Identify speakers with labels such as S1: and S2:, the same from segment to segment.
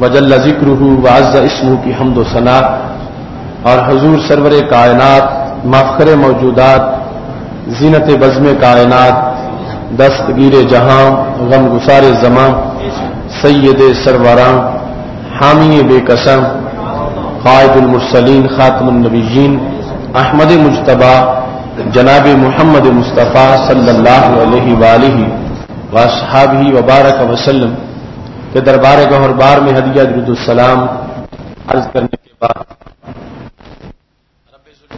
S1: वजल ज़िक्र वाज़ इसमू की हमद सना। और हजूर सरवर कायनात मफखर मौजूदात, जीनत बज़म कायनात, दस्तगीर जहाँ गम गुसार जमा सैद सरवरां हामी बेकसम क़ायदुलमरसलिन ख़ातमनबीन अहमद मुशतबा जनाब मोहम्मद मुस्तफ़ा सल्लल्लाहु अलैहि वबारक वसल्लम के दरबार गौहर बार में हदिया दुरुद्सलाम अर्ज़ करने के बाद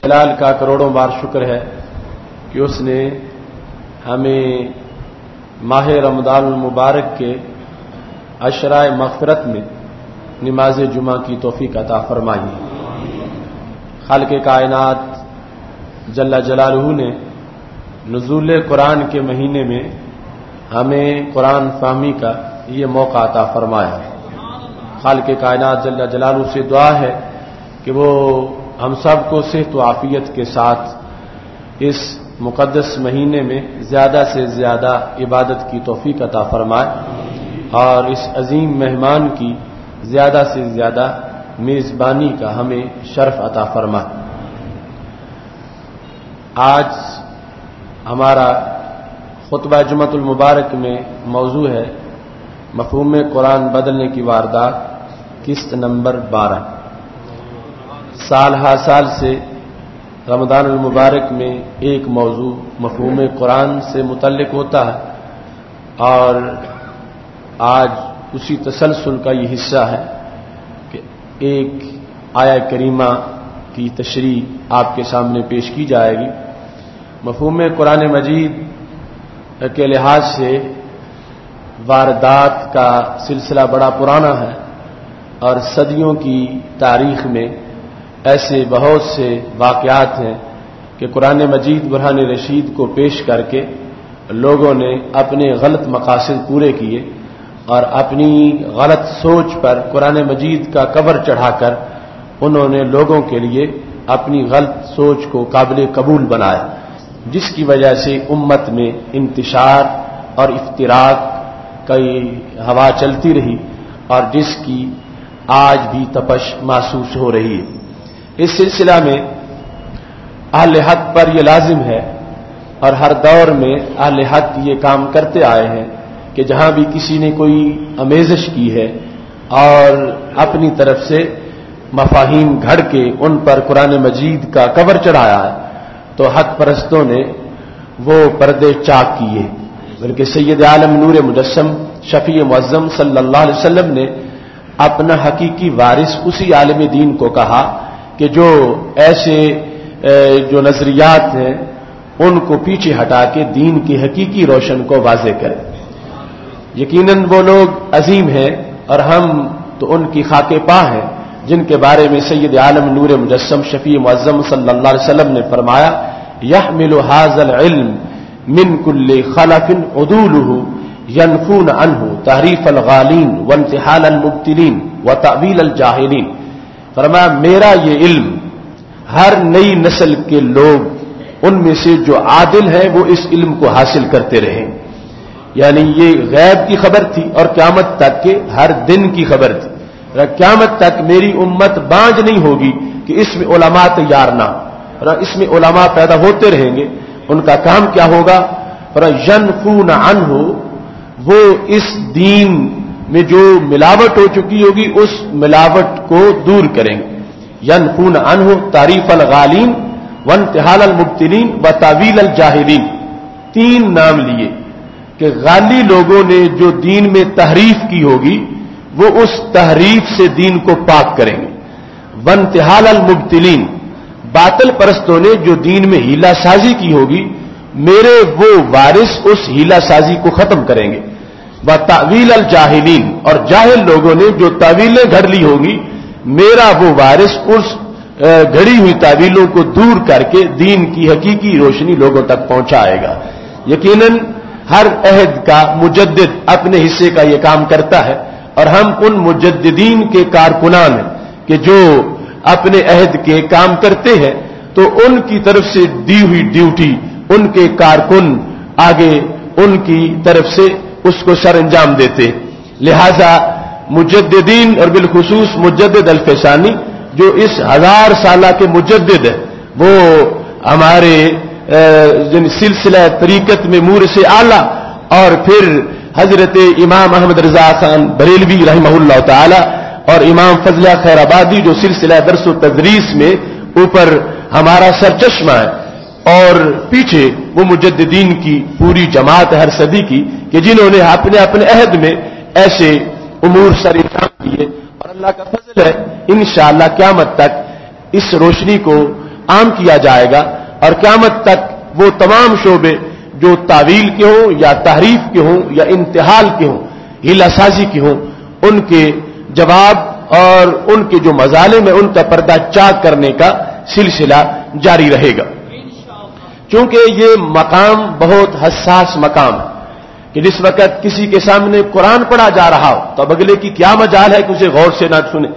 S1: रबाल का करोड़ों बार शुक्र है कि उसने हमें माह रमदान मुबारक के अशराय मफरत में नमाज़ जुमा की तोफ़ी अता फरमाई खाल के कायनात जल्ला जलालहू ने नजूल कुरान के महीने में हमें कुरान फाहमी का ये मौका अता फरमाया। खाल के कायनात जल्ला जलालू से दुआ है कि वो हम सबको सेहत आफियत के साथ इस मुकदस महीने में ज़्यादा से ज़्यादा इबादत की तोफ़ी अता फरमाए और इस अजीम मेहमान की ज़्यादा से ज़्यादा मेजबानी का हमें शर्फ अता फरमाए। आज हमारा खुतबा जुमतुल मुबारक में मौजू है मफहूम कुरान बदलने की वारदात किस्त नंबर बारह। साल हा साल से रमदान मुबारक में एक मौजू मफहूम कुरान से मुतलक होता है और आज उसी तसलसल का ये हिस्सा है कि एक आया करीमा की तशरी आपके सामने पेश की जाएगी। मफहूम कुरान मजीद के लिहाज से वारदात का सिलसिला बड़ा पुराना है और सदियों की तारीख में ऐसे बहुत से वाकयात हैं कि कुरान मजीद बुरहान रशीद को पेश करके लोगों ने अपने गलत मकासद पूरे किए और अपनी गलत सोच पर कुरान मजीद का कवर चढ़ाकर उन्होंने लोगों के लिए अपनी गलत सोच को काबिल कबूल बनाया, जिसकी वजह से उम्मत में इंतशार और इफ्तराक कई हवा चलती रही और जिसकी आज भी तपश महसूस हो रही है। इस सिलसिला में अहल हक पर यह लाजिम है और हर दौर में अहल हक ये काम करते आए हैं कि जहाँ भी किसी ने कोई अमेजश की है और अपनी तरफ़ से मफाहिम घड़ के उन पर कुरान मजीद का कवर चढ़ाया है तो हक परस्तों ने वो पर्दे चाक किए। बल्कि सैयद आलम नूर मुजस्म शफी मुज़म सल्लल्लाहु अलैहि वसल्लम ने अपना हकीकी वारिस उसी आलम दीन को कहा कि जो ऐसे जो नजरियात हैं, उनको पीछे हटा के दीन की हकीकी रोशन को वाजे करें। यकीनन वो लोग अजीम हैं और हम तो उनकी खाके पा हैं, जिनके बारे में सैयद आलम नूर मुजस्म शफी मुजम सल्लल्लाहु अलैहि वसल्लम ने फरमाया यह मिलो हाजल इल्म मिन कुल्ले खलफिन उदूलहू यनफून अनहू तहरीफ अल गालीन वनतिहाल अल व तवील अल जाहिलीन मेरा ये इल्म, हर नई नस्ल के लोग, उनमें से जो आदिल हैं, वो इस इल्म को हासिल करते रहे। यानी ये गैब की खबर थी और क्यामत तक के हर दिन की खबर थी। क्यामत तक मेरी उम्मत बांझ नहीं होगी कि इसमें उलमा तैयार ना इसमें उलमा पैदा होते रहेंगे उनका काम क्या होगा? पर यनफू न अन हो वो इस दीन में जो मिलावट हो चुकी होगी, उस मिलावट को दूर करेंगे। यनफून हो तारीफ़ अल गालीन वन तिहाल अल मुबतलीन, व तावील अल जाहिरीन तीन नाम लिए कि गाली लोगों ने जो दीन में तहरीफ की होगी, वो उस तहरीफ से दीन को पाक करेंगे। वन तिहाल अल मुबतलीन बातल परस्तों ने जो दीन में हीला साजी की होगी, मेरे वो वारिस उस हीला साजी को खत्म करेंगे। व तावील अल जाहिलीन, और जाहिल लोगों ने जो तावीलें घड़ ली होगी, मेरा वो वारिस उस घड़ी हुई तावीलों को दूर करके दीन की हकीकी रोशनी लोगों तक पहुंचाएगा। यकीनन, हर अहद का मुजद अपने हिस्से का यह काम करता है, और हम उन मुजद्दीन के कारकुनान हैं कि जो अपने अहद के काम करते हैं तो उनकी तरफ़ से दी हुई ड्यूटी, उनके कारकुन आगे उनकी तरफ़ से उसको सर अंजाम देते लिहाजा मुजद्दीन और बिलखसूस मुजद अल्फेसानी, जो इस हज़ार साल के मुजद है, वो हमारे सिलसिला तरीकत में मूर से आला, और फिर हज़रत इमाम अहमद रजा खान बरेलवी रहमल्ला ताला और इमाम फजला खैराबादी जो सिलसिला दरस तदरीस में ऊपर हमारा सरचश्मा है और पीछे वो मुजद्दीन की पूरी जमात हर सदी की कि जिन्होंने अपने अपने अहद में ऐसे उमूर सर इंतज़ाम किए। और अल्लाह का फजल है इन शाह क्यामत तक इस रोशनी को आम किया जाएगा और क्यामत तक वो तमाम शोबे जो तावील के हों या तहरीफ के हों या इंतहाल के हों, हिलासाजी के हों, उनके जवाब और उनके जो मजाले में उनका पर्दा चाक करने का सिलसिला जारी रहेगा। क्योंकि ये मकाम बहुत हसास मकाम है कि जिस वक्त किसी के सामने कुरान पढ़ा जा रहा हो तो अब अगले की क्या मजाल है कि उसे गौर से ना सुने।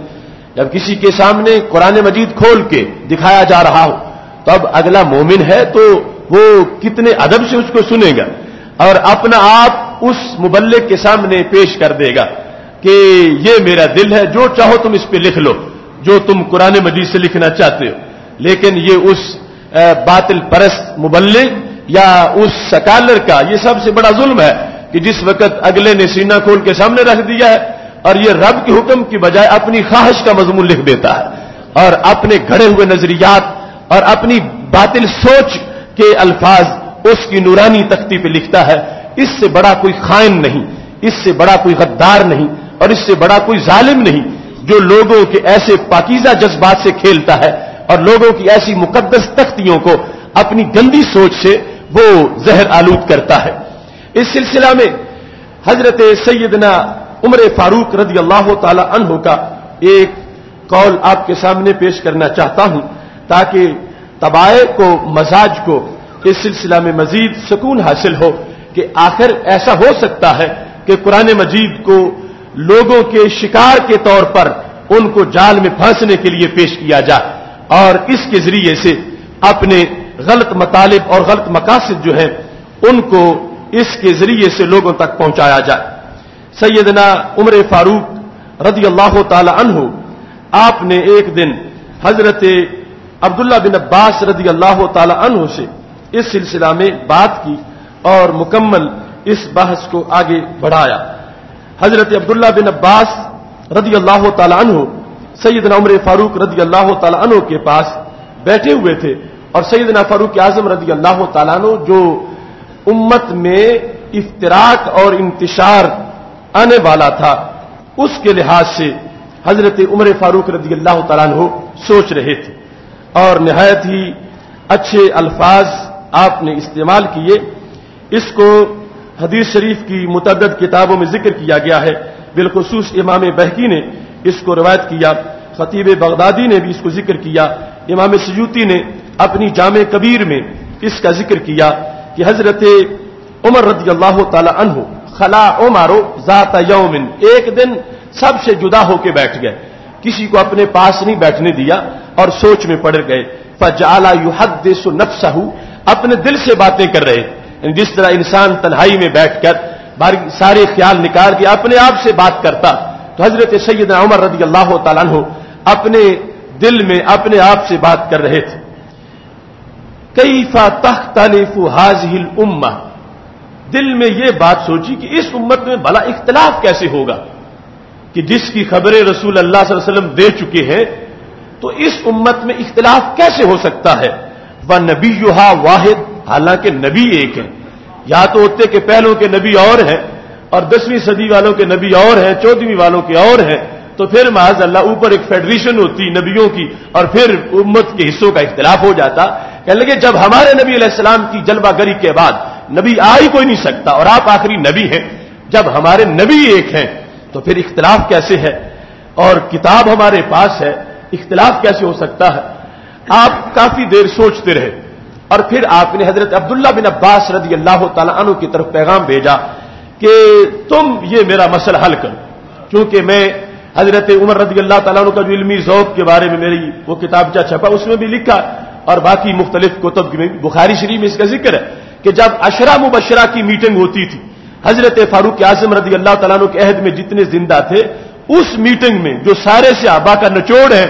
S1: जब किसी के सामने कुरान मजीद खोल के दिखाया जा रहा हो तो अब अगला मोमिन है तो वो कितने अदब से उसको सुनेगा और अपना आप उस मुबल्लिक के सामने पेश कर देगा। कि ये मेरा दिल है, जो चाहो तुम इस पे लिख लो, जो तुम कुरान मजीद से लिखना चाहते हो। लेकिन ये उस बातिल परस्त मुबल्लिक या उस सकालर का, ये सबसे बड़ा जुल्म है कि जिस वक्त अगले ने सीना खोल के सामने रख दिया है और ये रब के हुक्म की बजाय अपनी ख्वाहिश का मजमून लिख देता है। और अपने घड़े हुए नजरियात और अपनी बातिल सोच के अल्फाज उसकी नूरानी तख्ती पे लिखता है। इससे बड़ा कोई खाइन नहीं, इससे बड़ा कोई गद्दार नहीं। और इससे बड़ा कोई जालिम नहीं जो लोगों के ऐसे पाकिजा जज्बात से खेलता है और लोगों की ऐसी मुकदस तख्तियों को अपनी गंदी सोच से वो जहर आलूद करता है। इस सिलसिला में हज़रत सैदना उमर फारूक रदी अल्लाह तहो का एक कौल आपके सामने पेश करना चाहता हूँ ताकि तबाए को, मजाज को इस सिलसिला में मजीद सुकून हासिल हो कि आखिर ऐसा हो सकता है कि कुरान मजीद को लोगों के शिकार के तौर पर उनको जाल में फंसने के लिए पेश किया जाए और इसके ज़रिए से अपने गलत मतालिब और गलत मकासद जो है, उनको इसके ज़रिए से लोगों तक पहुँचाया जाए। सैदना उम्र फारूक रदी अल्लाह तहु आपने एक दिन हज़रत अब्दुल्ला बिन अब्बास रदी अल्लाह तु से इस सिलसिला में बात की और मुकम्मल इस बहस को आगे बढ़ाया। हज़रत अब्दुल्ला बिन अब्बास रदी अल्लाह तु सैदना उमर फारूक रदी अल्लाह तु के पास बैठे हुए थे और सईदना फारूक आज़म रदी अल्लाह तु जो उम्मत में इफ्तराक और इंतशार आने वाला था, उसके लिहाज से हज़रत उमर फारूक रदी अल्लाह तु सोच रहे थे। और नहायत ही अच्छे अल्फाज आपने इस्तेमाल किए, इसको हदीस शरीफ की मुतद किताबों में ज़िक्र किया गया है। बिलखसूस इमाम बहकी ने इसको रवायत किया। खतीब बगदादी ने भी इसको ज़िक्र किया। इमाम सयूती ने अपनी जाम कबीर में इसका ज़िक्र किया कि हज़रत उमर रदी अल्लाह तु खला उमारो जात यौमिन, एक दिन सबसे जुदा होकर बैठ गए। किसी को अपने पास नहीं बैठने दिया और सोच में पड़ गए। फजाला युहद नफ्सहू, अपने दिल से बातें कर रहे। जिस तरह इंसान तन्हाई में बैठकर सारे ख्याल निकाल के अपने आप से बात करता तो हज़रत सैयद उमर रदी अल्लाह तु अपने दिल में अपने आप से बात कर रहे थे। कई फा हाजिल उम्मा। दिल में यह बात सोची कि इस उम्मत में भला इख्तलाफ कैसे होगा? कि जिसकी खबरें रसूल अल्लाह वसल्लम दे चुके हैं तो इस उम्मत में इख्तलाफ कैसे हो सकता है? वह नबी युहा वाहिद हालाँकि नबी एक है। या तो होते के पहलों के नबी और हैं और दसवीं सदी वालों के नबी और हैं, चौदहवीं वालों के और हैं तो फिर महाज अल्लाह ऊपर एक फेडरेशन होती नबियों की और फिर उम्मत के हिस्सों का इख्तलाफ हो जाता। कह लगे, जब हमारे नबी सलाम की जलवागरी के बाद नबी आ ही कोई नहीं सकता और आप आखिरी नबी हैं, जब हमारे नबी एक हैं तो फिर इख्तलाफ कैसे है? और किताब हमारे पास है, इख्तलाफ कैसे हो सकता है? आप काफ़ी देर सोचते रहे। और फिर आपने हज़रत अब्दुल्ला बिन अब्बास रदी अल्लाह तु की तरफ़ पैगाम भेजा कि तुम ये मेरा मसला हल करो। क्योंकि मैं हज़रत उमर रदी अल्लाह तु का जो इलमी जौक के बारे में मेरी वो किताबचा छपा, उसमें भी लिखा और बाकी मुख्तलिफ़ कुतुब में, बुखारी शरीफ में इसका ज़िक्र है कि जब अशरा मुबशरा की मीटिंग होती थी, हज़रत फारूक आज़म रदी अल्लाह तला के अहद में जितने ज़िंदा थे, उस मीटिंग में जो सारे से आबा का निचोड़ है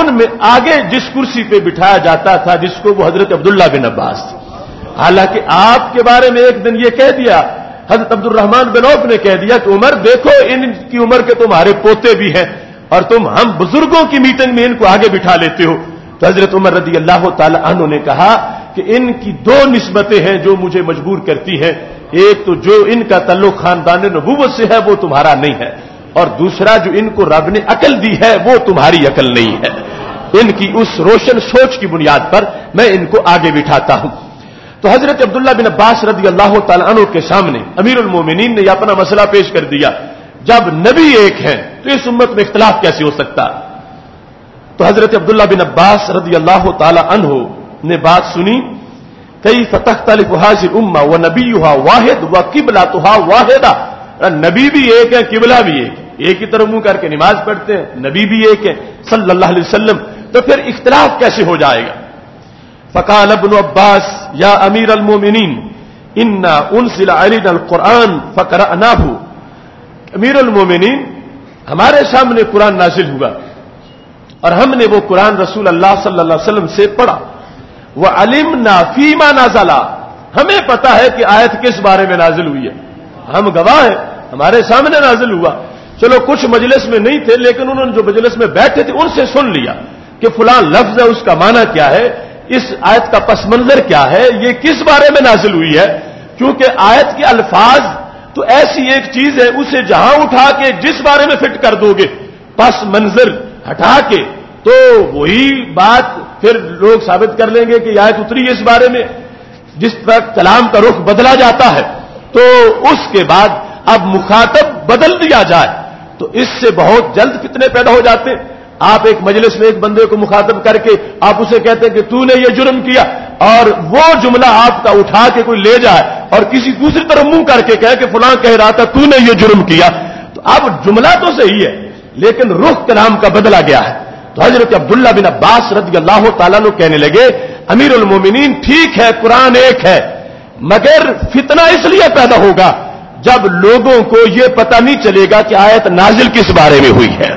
S1: उनमें आगे जिस कुर्सी पे बिठाया जाता था, जिसको वो हज़रत अब्दुल्ला बिन अब्बास थे। हालाँकि आपके बारे में एक दिन ये कह दिया, हज़रत अब्दुलरहमान बिन औफ ने कह दिया कि, उमर, देखो, इनकी उम्र के तुम्हारे पोते भी हैं और तुम हम बुज़ुर्गों की मीटिंग में इनको आगे बिठा लेते हो। तो हज़रत उमर रदी अल्लाह तु ने कहा कि, इनकी दो नस्बतें हैं जो मुझे मजबूर करती हैं। एक तो जो इनका तल्लुक खानदान नबूवत से है, वो तुम्हारा नहीं है। और दूसरा जो इनको रब ने अकल दी है, वो तुम्हारी अकल नहीं है। इनकी उस रोशन सोच की बुनियाद पर मैं इनको आगे बिठाता हूँ। तो हज़रत अब्दुल्ला बिन अब्बास रदी अल्लाह तु के सामने अमीर उलमोमिन ने अपना मसला पेश कर दिया, जब नबी एक है तो इस उम्मत में इख्तलाफ कैसे हो सकता? तो हज़रत अब्दुल्ला बिन अब्बास रदी अल्लाह तु ने बात सुनी कई फतह तलिफ हाजिर उम्मा व नबी वाहिद व किबला तुहा वाहिदा नबी भी एक है, किबला भी एक एक ही तरह मुँह करके नमाज़ पढ़ते हैं, नबी भी एक है, सल्लल्लाहु अलैहि वसल्लम। तो फिर इख्तलाफ कैसे हो जाएगा? फ़काल अबन अब्बास, या अमीर अलमोमिन इन्ना अलीन अल कुरान फ़कर अनाहू अमीर अलमोमिन हमारे सामने कुरान नाजिल हुआ। और हमने वो कुरान रसूल अल्लाह सल्लल्लाहु अलैहि वसल्लम से पढ़ा। वह अलिम ना फीमा नाजला। हमें पता है कि आयत किस बारे में नाजिल हुई है। हम गवाह हैं, हमारे सामने नाजिल हुआ। चलो, कुछ मजलिस में नहीं थे, लेकिन उन्होंने जो मजलिस में बैठे थे, उनसे सुन लिया कि फुला लफ्ज है, उसका माना क्या है, इस आयत का पस मंजर क्या है, ये किस बारे में नाजिल हुई है? क्योंकि आयत के अल्फाज तो ऐसी एक चीज़ है, उसे जहाँ उठा के जिस बारे में फिट कर दोगे, पस मंजर हटा के तो वही बात फिर लोग साबित कर लेंगे कि आयत उतरी इस बारे में, जिस पर कलाम का रुख बदला जाता है। तो उसके बाद अब मुखातब बदल दिया जाए। तो इससे बहुत जल्द कितने पैदा हो जाते आप एक मजलिस में एक बंदे को मुखातब करके आप उसे कहते हैं कि तूने ये जुर्म किया और वो जुमला आपका उठा के कोई ले जाए और किसी दूसरी तरफ़ मुँह करके कहे कि फुलां कह रहा था, तूने ये जुर्म किया। तो अब जुमला तो सही है, लेकिन रुख कलाम का बदला गया है। तो हज़रत अब्दुल्ला बिन अब्बास रदी अल्लाह तु कहने लगे अमीर उलमोमिन ठीक है, कुरान एक है, मगर फितना इसलिए पैदा होगा जब लोगों को यह पता नहीं चलेगा कि आयत नाजिल किस बारे में हुई है।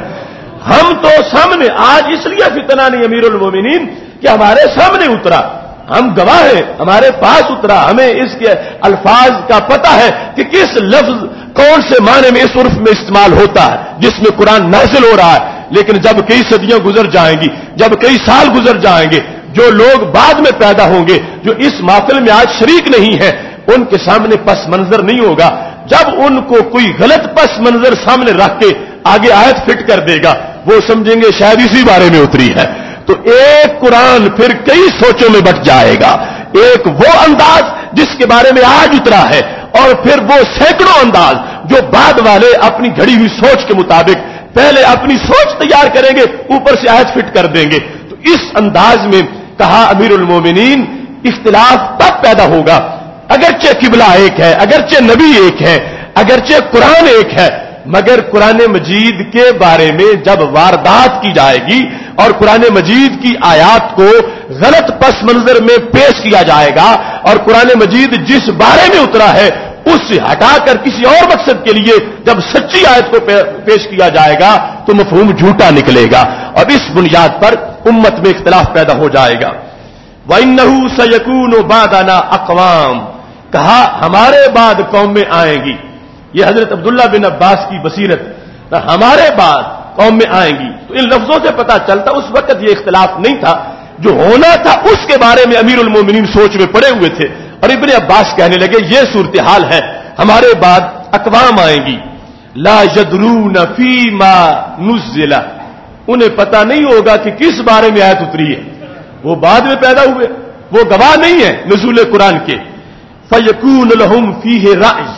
S1: हम तो सामने, आज इसलिए फितना नहीं अमीर उलमोमिन कि हमारे सामने उतरा। हम गवाह हैं, हमारे पास उतरा। हमें इसके अल्फाज का पता है कि किस लफ्ज, कौन से माने में इस उर्फ़ में इस्तेमाल होता है, जिसमें कुरान नाजिल हो रहा है। लेकिन जब कई सदियाँ गुजर जाएँगी, जब कई साल गुजर जाएँगे, जो लोग बाद में पैदा होंगे, जो इस माफिल में आज शरीक नहीं है, उनके सामने पस मंजर नहीं होगा। जब उनको कोई गलत पस मंजर सामने रख के आगे आयत फिट कर देगा, वो समझेंगे शायद इसी बारे में उतरी है। तो एक कुरान फिर कई सोचों में बट जाएगा। एक वो अंदाज जिसके बारे में आज उतरा है, और फिर वो सैकड़ों अंदाज जो बाद वाले अपनी घड़ी हुई सोच के मुताबिक पहले अपनी सोच तैयार करेंगे, ऊपर से आयत फिट कर देंगे। तो इस अंदाज में कहा अमीरुल मोमिनीन, इख्तिलाफ तब पैदा होगा अगरचे किबला एक है, अगरचे नबी एक है, अगरचे कुरान एक है, मगर कुरान मजीद के बारे में जब वारदात की जाएगी और कुरान मजीद की आयात को गलत पस मंजर में पेश किया जाएगा और कुरान मजीद जिस बारे में उतरा है उससे हटाकर किसी और मकसद के लिए जब सच्ची आयत को पेश किया जाएगा तो मफहूम झूठा निकलेगा और इस बुनियाद पर उम्मत में इख्तलाफ पैदा हो जाएगा। वनहू सयकून बादाना अकवाम। कहा, हमारे बाद कौम में आएँगी। ये हज़रत अब्दुल्ला बिन अब्बास की बसीरत। हमारे बाद कौम में आएँगी। तो इन लफ्जों से पता चलता, उस वक्त ये इख्तलाफ नहीं था, जो होना था उसके बारे में अमीर उलमोमिन सोच में पड़े हुए थे। और इबन अब्बास कहने लगे, ये सूरत हाल है, हमारे बाद अकवाम आएँगी। ला यदरू नफी मा नुजिला उन्हें पता नहीं होगा कि किस बारे में आयत उतरी है। वो बाद में पैदा हुए, वो गवाह नहीं है नजूल कुरान के। फयकून लहुम फ़ी है राइज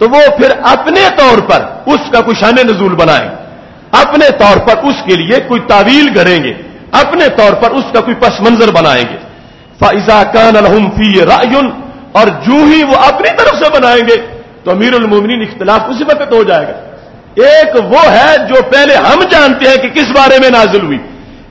S1: तो वो फिर अपने तौर पर उसका कुछ शान नजूल बनाए। अपने तौर पर उसके लिए कोई तावील करेंगे। अपने तौर पर उसका कोई पस मंजर बनाएँगे। फाइजा कान लहुम फ़ी रायुन, और जो ही वो अपनी तरफ़ से बनाएँगे तो अमीर उलमिन इख्तलाफ उसी वक्त हो जाएगा। एक वो है जो पहले हम जानते हैं कि किस बारे में नाजिल हुई।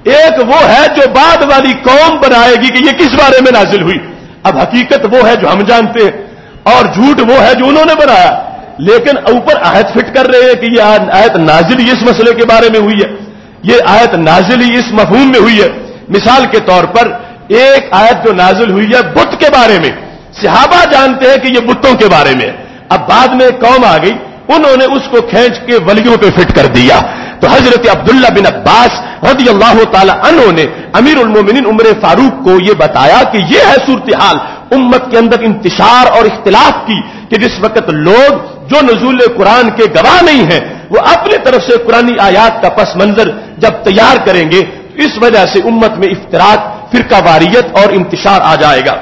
S1: एक वो है जो बाद वाली कौम बनाएगी कि ये किस बारे में नाजिल हुई। अब हकीकत वो है जो हम जानते हैं, और झूठ वो है जो उन्होंने बनाया। लेकिन ऊपर आयत फिट कर रहे हैं कि ये आयत नाजिल इस मसले के बारे में हुई है। ये आयत नाजिल इस मफहूम में हुई है। मिसाल के तौर पर, एक आयत जो नाजिल हुई है बुत के बारे में। सिहाबा जानते हैं कि ये बुतों के बारे में अब बाद में कौम आ गई। उन्होंने उसको खींच के वलियों पे फिट कर दिया। तो हज़रत अब्दुल्ला बिन अब्बास रदी अल्लाह तला ने अमीर उलमोमिन उम्र फारूक को यह बताया कि यह है सूरत हाल। उम्मत के अंदर इंतशार और इख्तिलाफ की कि जिस वक्त लोग जो नजूल कुरान के गवाह नहीं है, वो अपनी तरफ़ से कुरानी आयात का पस मंजर जब तैयार करेंगे तो इस वजह से उम्मत में इफ्तराक, फिरका वारियत और इंतशार आ जाएगा।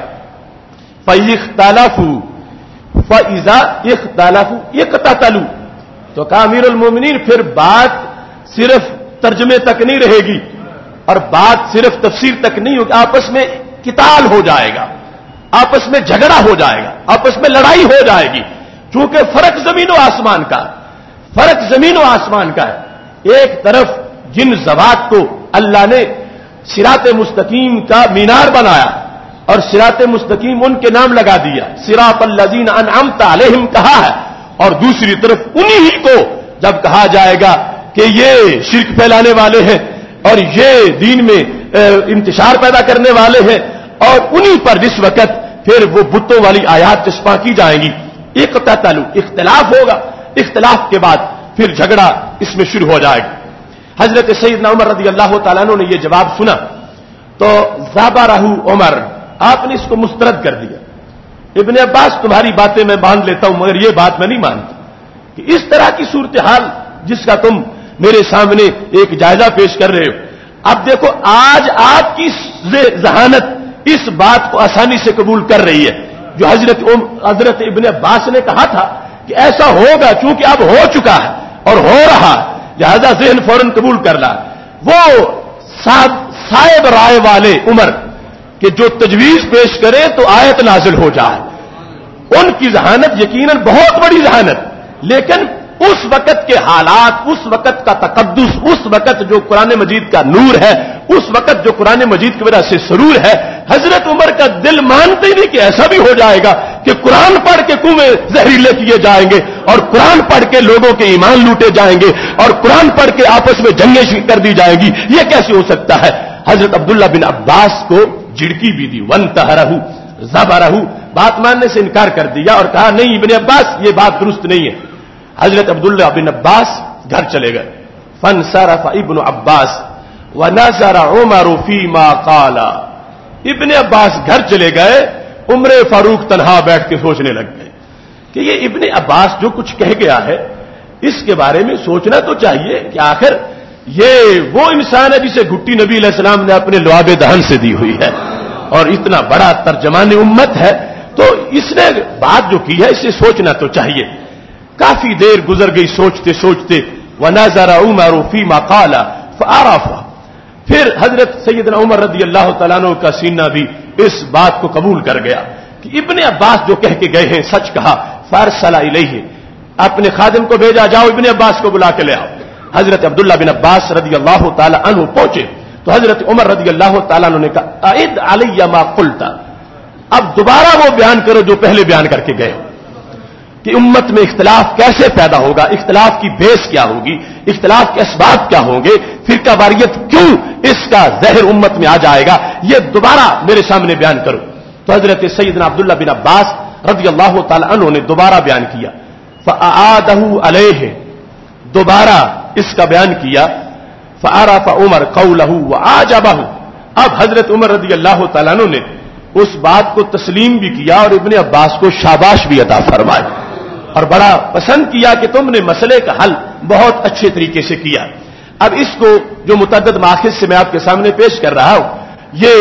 S1: फ़ैख्तालाफू फ़ैज़ा इख्तालाफू इकतालू तो कहा अमीर उलमोमिन फिर बात सिर्फ़ तर्जमे तक नहीं रहेगी और बात सिर्फ़ तफसीर तक नहीं होगी। आपस में किताल हो जाएगा, आपस में झगड़ा हो जाएगा, आपस में लड़ाई हो जाएगी। क्योंकि फ़र्क ज़मीन व आसमान का फ़र्क ज़मीन व आसमान का है। एक तरफ़ जिन जवात को अल्लाह ने सिरात मुस्तकीम का मीनार बनाया और सिरात मुस्तकीम उनके नाम लगा दिया। सिरात अल्लाजीन अनआम तालेहिम कहा है। और दूसरी तरफ़ उन्हीं को जब कहा जाएगा कि ये शिरक फैलाने वाले हैं और ये दीन में इंतशार पैदा करने वाले हैं और उन्हीं पर जिस वक्त फिर वो बुतों वाली आयात चस्पा की जाएँगी, एक तालु इख्तलाफ होगा। इख्तलाफ के बाद फिर झगड़ा इसमें शुरू हो जाएगा। हज़रत सईद उमर रदी अल्लाह तु ने यह जवाब सुना। तो जाबा राहू उमर, आपने इसको मुस्तरद कर दिया। इबन अब्बास, तुम्हारी बातें मैं मान लेता हूँ, मगर यह बात मैं नहीं मानता कि इस तरह की सूरत हाल जिसका तुम मेरे सामने एक जायजा पेश कर रहे हो। अब देखो, आज आपकी जहानत इस बात को आसानी से कबूल कर रही है। जो हज़रत हज़रत इबन अब्बास ने कहा था कि ऐसा होगा चूँकि अब हो चुका है और हो रहा लिहाजा जहन फ़ौरन कबूल कर रहा वो साहेब राय वाले उमर के जो तजवीज पेश करे तो आयत नाजिल हो जाए। उनकी जहानत यकीनन बहुत बड़ी जहानत, लेकिन उस वक़्त के हालात, उस वक़्त का तकदस उस वक़्त जो कुरान मजीद का नूर है, उस वक़्त जो कुरान मजीद की वजह से सरूर है, हज़रत उमर का दिल मानते नहीं कि ऐसा भी हो जाएगा कि कुरान पढ़ के कुएँ जहरीले किए जाएँगे और कुरान पढ़ के लोगों के ईमान लूटे जाएँगे और कुरान पढ़ के आपस में जंगें कर दी जाएगी। यह कैसे हो सकता है? हज़रत अब्दुल्ला बिन अब्बास को झिड़की भी दी, वन तहरहू, जबरहू, बात मानने से इनकार कर दिया और कहा, नहीं, इबन अब्बास, ये बात दुरुस्त नहीं है। हज़रत अब्दुल्ला बिन अब्बास घर चले गए। फन सरफ इबन अब्बास व नज़र उमर फीमा काला। इबन अब्बास घर चले गए, उम्र फारूक तनहा बैठ के सोचने लग गए कि ये इबन अब्बास जो कुछ कह गया है, इसके बारे में सोचना तो चाहिए कि आखिर ये वो इंसान है जिसे घुट्टी नबी सलाम ने अपने लुआब दहन से दी हुई है। और इतना बड़ा तर्जमान उम्मत है तो इसने बात जो की है, इसे सोचना तो चाहिए। काफ़ी देर गुजर गई सोचते सोचते, व नजरा उमर फ़ी मकाला आराफा फिर हज़रत सैदन उमर रदी अल्लाह तला का सीना भी इस बात को कबूल कर गया कि इबन अब्बास जो कह के गए हैं, सच कहा, फारसला इलेही अपने खादिम को भेजा जाओ, इबन अब्बास को बुला के ले आओ हज़रत अब्दुल्ला बिन अब्बास रदी अल्लाह तु पहुँचे। तो हज़रत उमर रदी अल्लाह तु ने कहा अद मा कुलता अब दोबारा वो बयान करो जो पहले बयान करके गए कि उम्मत में इख्तलाफ कैसे पैदा होगा, इख्तलाफ की बेस क्या होगी, इख्तलाफ के इसबाब क्या होंगे फिर का वारियत क्यों इसका जहर उम्मत में आ जाएगा, ये दोबारा मेरे सामने बयान करो। तो हज़रत सैदना अब्दुल्ला बिन अब्बास रज़ी अल्लाह तु ने दोबारा बयान किया। फ़ादहू अलह, दोबारा इसका बयान किया। फ़ारा फ़ उमर कौलहू व आजबहू। अब हज़रत उमर रदी अल्लाह तु ने उस बात को तस्लीम भी किया और इबन अब्बास को शाबाश भी अता फरमाई और बड़ा पसंद किया कि तुमने मसले का हल बहुत अच्छे तरीके से किया। अब इसको जो मुतद माखिज से मैं आपके सामने पेश कर रहा हूँ, ये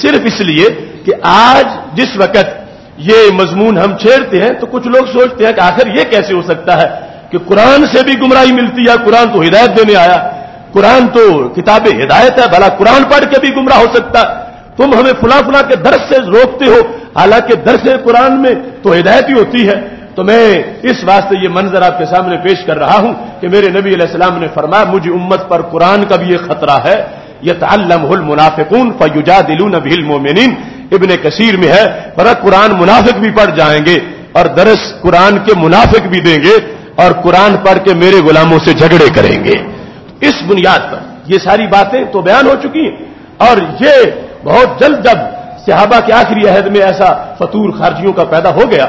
S1: सिर्फ़ इसलिए कि आज जिस वक्त ये मजमून हम छेड़ते हैं तो कुछ लोग सोचते हैं कि आखिर ये कैसे हो सकता है कि कुरान से भी गुमराही मिलती है, कुरान तो हिदायत देने आया। कुरान तो किताब हिदायत है, भला कुरान पढ़ के भी गुमराह हो सकता। तुम हमें फुला फुला के दर्श से रोकते हो, हालाँकि दर्श कुरान में तो हिदायत ही होती है। तो मैं इस वास्ते ये मंजर आपके सामने पेश कर रहा हूँ कि मेरे नबी सलाम ने फरमाया, मुझे उम्मत पर कुरान का भी ये खतरा है यह तल्लमहुल मुनाफिकून फयुजा दिलून बिल मोमिन इबन कसीर में है पर कुरान मुनाफिक भी पढ़ जाएँगे और दरस कुरान के मुनाफिक भी देंगे और कुरान पढ़ के मेरे गुलामों से झगड़े करेंगे। इस बुनियाद पर ये सारी बातें तो बयान हो चुकी हैं और ये बहुत जल्द जब सिहाबा के आखिरी अहद में ऐसा फतूर खारजियों का पैदा हो गया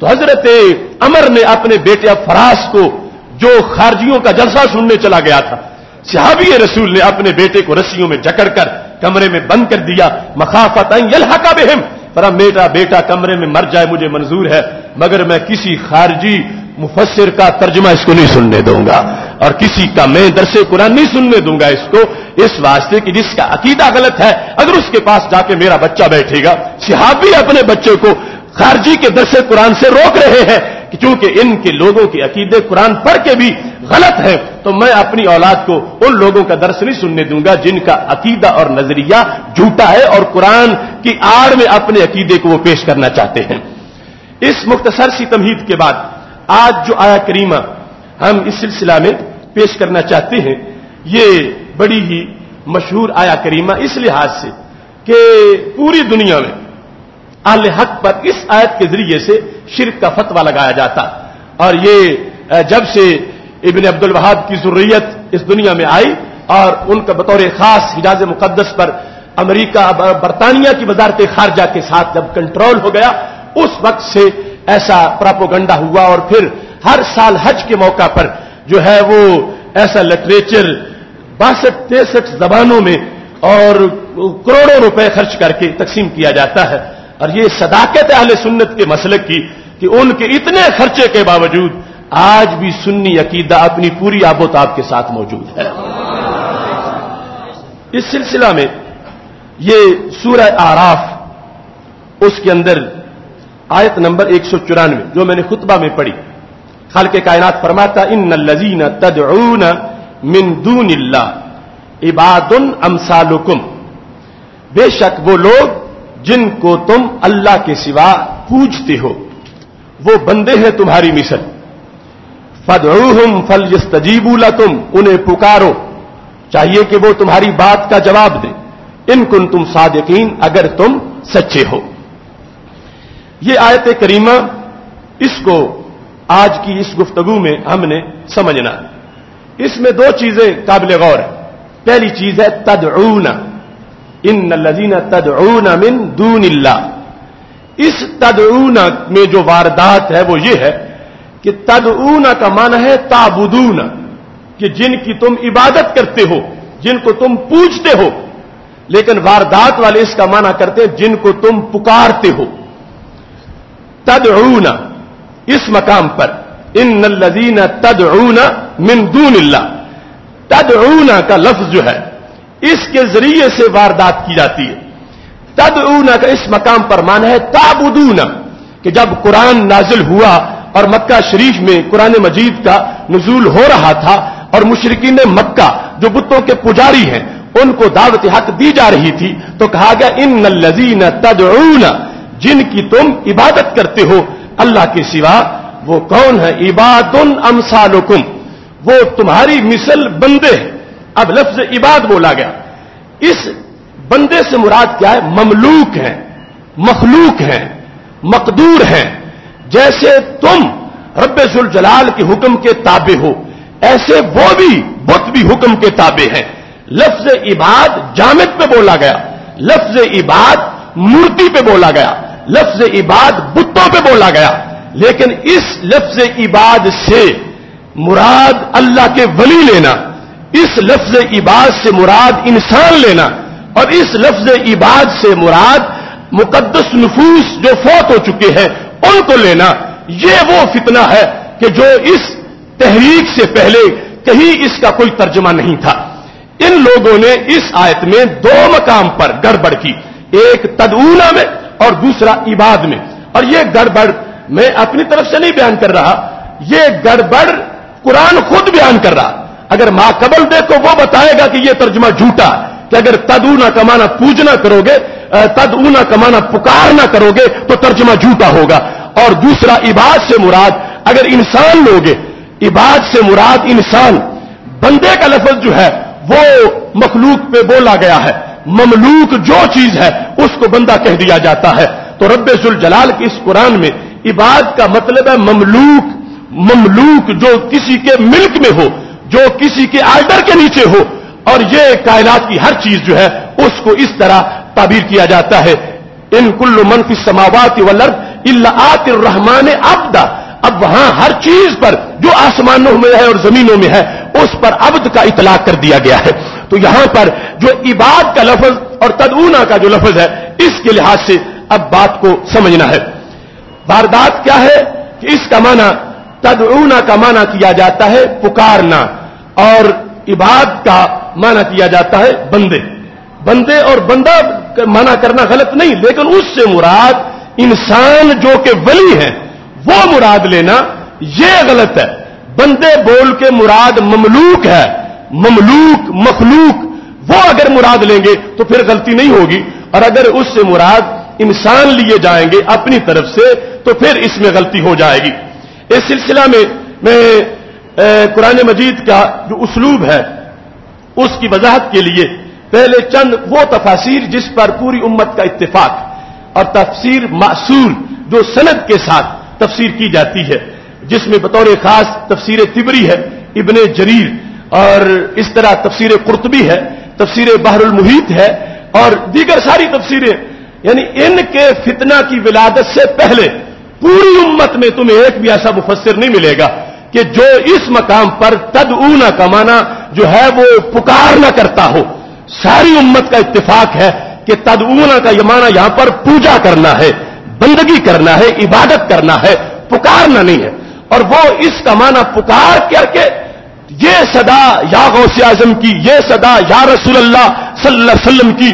S1: तो हज़रत अमर ने अपने बेटे फरास को, जो खारजियों का जलसा सुनने चला गया था, सिहाबी रसूल ने अपने बेटे को रस्सियों में जकड़कर कमरे में बंद कर दिया। मखाफत यलहका बेहम। पर मेरा बेटा कमरे में मर जाए, मुझे मंजूर है, मगर मैं किसी खारजी मुफसर का तर्जमा इसको नहीं सुनने दूँगा, और किसी का मैं दरसे कुरान नहीं सुनने दूँगा इसको। इस वास्ते कि जिसका अकीदा गलत है, अगर उसके पास जाके मेरा बच्चा बैठेगा, सिहाबी अपने बच्चे को खारजी के दरसे कुरान से रोक रहे हैं कि चूँकि इनके लोगों के अकीदे कुरान पढ़ के भी गलत है तो मैं अपनी औलाद को उन लोगों का दर्श नहीं सुनने दूँगा जिनका अकीदा और नज़रिया झूठा है और कुरान की आड़ में अपने अकीदे को वो पेश करना चाहते हैं। इस मुख्तसर सी तमहीद के बाद आज जो आया करीमा हम इस सिलसिला में पेश करना चाहते हैं, ये बड़ी ही मशहूर आया करीमा इस लिहाज से कि पूरी दुनिया में आल हक पर इस आयत के ज़रिए से शिरक का फतवा लगाया जाता। और ये जब से इबन अब्दुल वहाब की जरूरियत इस दुनिया में आई और उनका बतौर खास हिजाज मुकदस पर अमरीका बरतानिया की वजारत खारजा के साथ जब कंट्रोल हो गया, उस वक्त से ऐसा प्रापोगंडा हुआ और फिर हर साल हज के मौका पर जो है वो ऐसा लिटरेचर बासठ, तिरसठ जबानों में और करोड़ों रुपए खर्च करके तकसीम किया जाता है। और ये सदाकत अहल सुन्नत के मसलक की कि उनके इतने खर्चे के बावजूद आज भी सुन्नी अकीदा अपनी पूरी आबोताब के साथ मौजूद है। इस सिलसिला में ये सूरह आराफ, उसके अंदर आयत नंबर एक सौ चौरानवे, जो मैंने खुतबा में पढ़ी खाल के कायनात फरमाता इन लजीन तदऊन मिन दून इबादुन अमसालुकुम। बेशक वो लोग जिनको तुम अल्लाह के सिवा पूजते हो, वो बंदे हैं तुम्हारी मिसल फदरूहम फल यस्तजीबूला तुम उन्हें पुकारो। चाहिए कि वो तुम्हारी बात का जवाब दे। इन कुन तुम सादकीन, अगर तुम सच्चे हो। ये आयत करीमा, इसको आज की इस गुफ्तगु में हमने समझना इसमें दो चीज़ें काबिल गौर है। पहली चीज़ है तदऊना। इन लजीन तदऊना मिन दून इस तदऊना में जो वारदात है, वो ये है कि तदऊना का मान है ताबुदूना, कि जिनकी तुम इबादत करते हो, जिनको तुम पूछते हो, लेकिन वारदात वाले इसका माना करते हैं जिनको तुम पुकारते हो। तदऊना, इस मकाम पर इन लजीन तदऊना मिन दून तदऊना का लफ्ज जो है इसके ज़रिए से वारदात की जाती है। तदऊना का इस मकाम पर मान है, ताबुदूना, कि जब कुरान नाजिल हुआ और मक्का शरीफ में कुरान मजीद का नजूल हो रहा था और मुशरकिन मक्का, जो बुतों के पुजारी हैं, उनको दावत हक दी जा रही थी तो कहा गया इन लजीन तदऊना, जिनकी तुम इबादत करते हो, अल्लाह के सिवा, वो कौन है? इबादुन अमसालुकुम, वो तुम्हारी मिसल बंदे अब लफ्ज इबाद बोला गया। इस बंदे से मुराद क्या है? ममलूक है, मखलूक है, मकदूर है। जैसे तुम रब्बुल जलाल के हुक्म के ताबे हो, ऐसे वो भी बुत भी हुक्म के ताबे हैं। लफ्ज इबाद जामिद पे बोला गया, लफ्ज इबाद मूर्ति पे बोला गया, लफ्ज इबाद बुतों पे बोला गया। लेकिन इस लफ्ज इबाद से मुराद अल्लाह के वली लेना इस लफ्ज इबाद से मुराद इंसान लेना और इस लफ्ज इबाद से मुराद मुकद्दस नफूस जो फौत हो चुके हैं, उनको लेना। यह वो फितना है कि जो इस तहरीक से पहले कहीं इसका कोई तर्जमा नहीं था। इन लोगों ने इस आयत में दो मकाम पर गड़बड़ की। एक तदऊना में और दूसरा इबाद में। और यह गड़बड़ मैं अपनी तरफ़ से नहीं बयान कर रहा यह गड़बड़ कुरान खुद बयान कर रहा। अगर माकबल देखो, वो बताएगा कि यह तर्जमा झूठा कि अगर तदूना कमाना पूजना करोगे तदूना कमाना पुकारना करोगे तो तर्जमा झूठा होगा। और दूसरा, इबाद से मुराद, अगर इंसान लोगे, इबाद से मुराद इंसान, बंदे का लफज जो है, वो मखलूक पे बोला गया है। ममलूक जो चीज़ है, उसको बंदा कह दिया जाता है। तो रब्बुल जलाल के इस कुरान में, इबाद का मतलब है ममलूक ममलूक जो किसी के मिल्क में हो जो किसी के आर्डर के नीचे हो। और ये कायनात की हर चीज़ जो है, उसको इस तरह ताबीर किया जाता है। इन कुल्लु मन की समावत वलर्द इल्लात रहमान अब्दा। अब वहाँ हर चीज़ पर जो आसमानों में है और जमीनों में है, उस पर अब्द का इतलाक कर दिया गया है। तो यहाँ पर जो इबाद का लफज और तदूना का जो लफज है, इसके लिहाज से अब बात को समझना है। वारदात क्या है कि इसका माना, तदऊना का माना किया जाता है पुकारना। और इबाद का माना किया जाता है बंदे। बंदे और बंदा माना करना गलत नहीं, लेकिन उससे मुराद इंसान जो कि वली है, वो मुराद लेना यह गलत है। बंदे बोल के मुराद ममलूक है, ममलूक, मखलूक, वो अगर मुराद लेंगे तो फिर गलती नहीं होगी। और अगर उससे मुराद इंसान लिए जाएँगे अपनी तरफ़ से तो फिर इसमें गलती हो जाएगी। इस सिलसिला में मैं कुरान मजीद का जो उसलूब है, उसकी वजाहत के लिए पहले चंद वो तफासिर जिस पर पूरी उम्मत का इत्तेफाक और तफसीर मासूल जो सनद के साथ तफसीर की जाती है, जिसमें बतौर खास तफसीर तिबरी है, इबन जरीर और इस तरह तफसीर कुर्तबी है, तफसीर बहरुल मुहित है और दीगर सारी तफसीरें, यानी इनके फितना की विलादत से पहले पूरी उम्मत में तुम्हें एक भी ऐसा मुफसर नहीं मिलेगा। कि जो इस मकाम पर तद ऊना कमाना जो है वो पुकारना करता हो। सारी उम्मत का इत्तेफाक है कि तद ऊना का यमाना यहाँ पर पूजा करना है, बंदगी करना है, इबादत करना है पुकारना नहीं है। और वो इस कमाना पुकार करके ये सदा या गौसे आज़म की, ये सदा या रसूल अल्लाह सल्लल्लाहु की,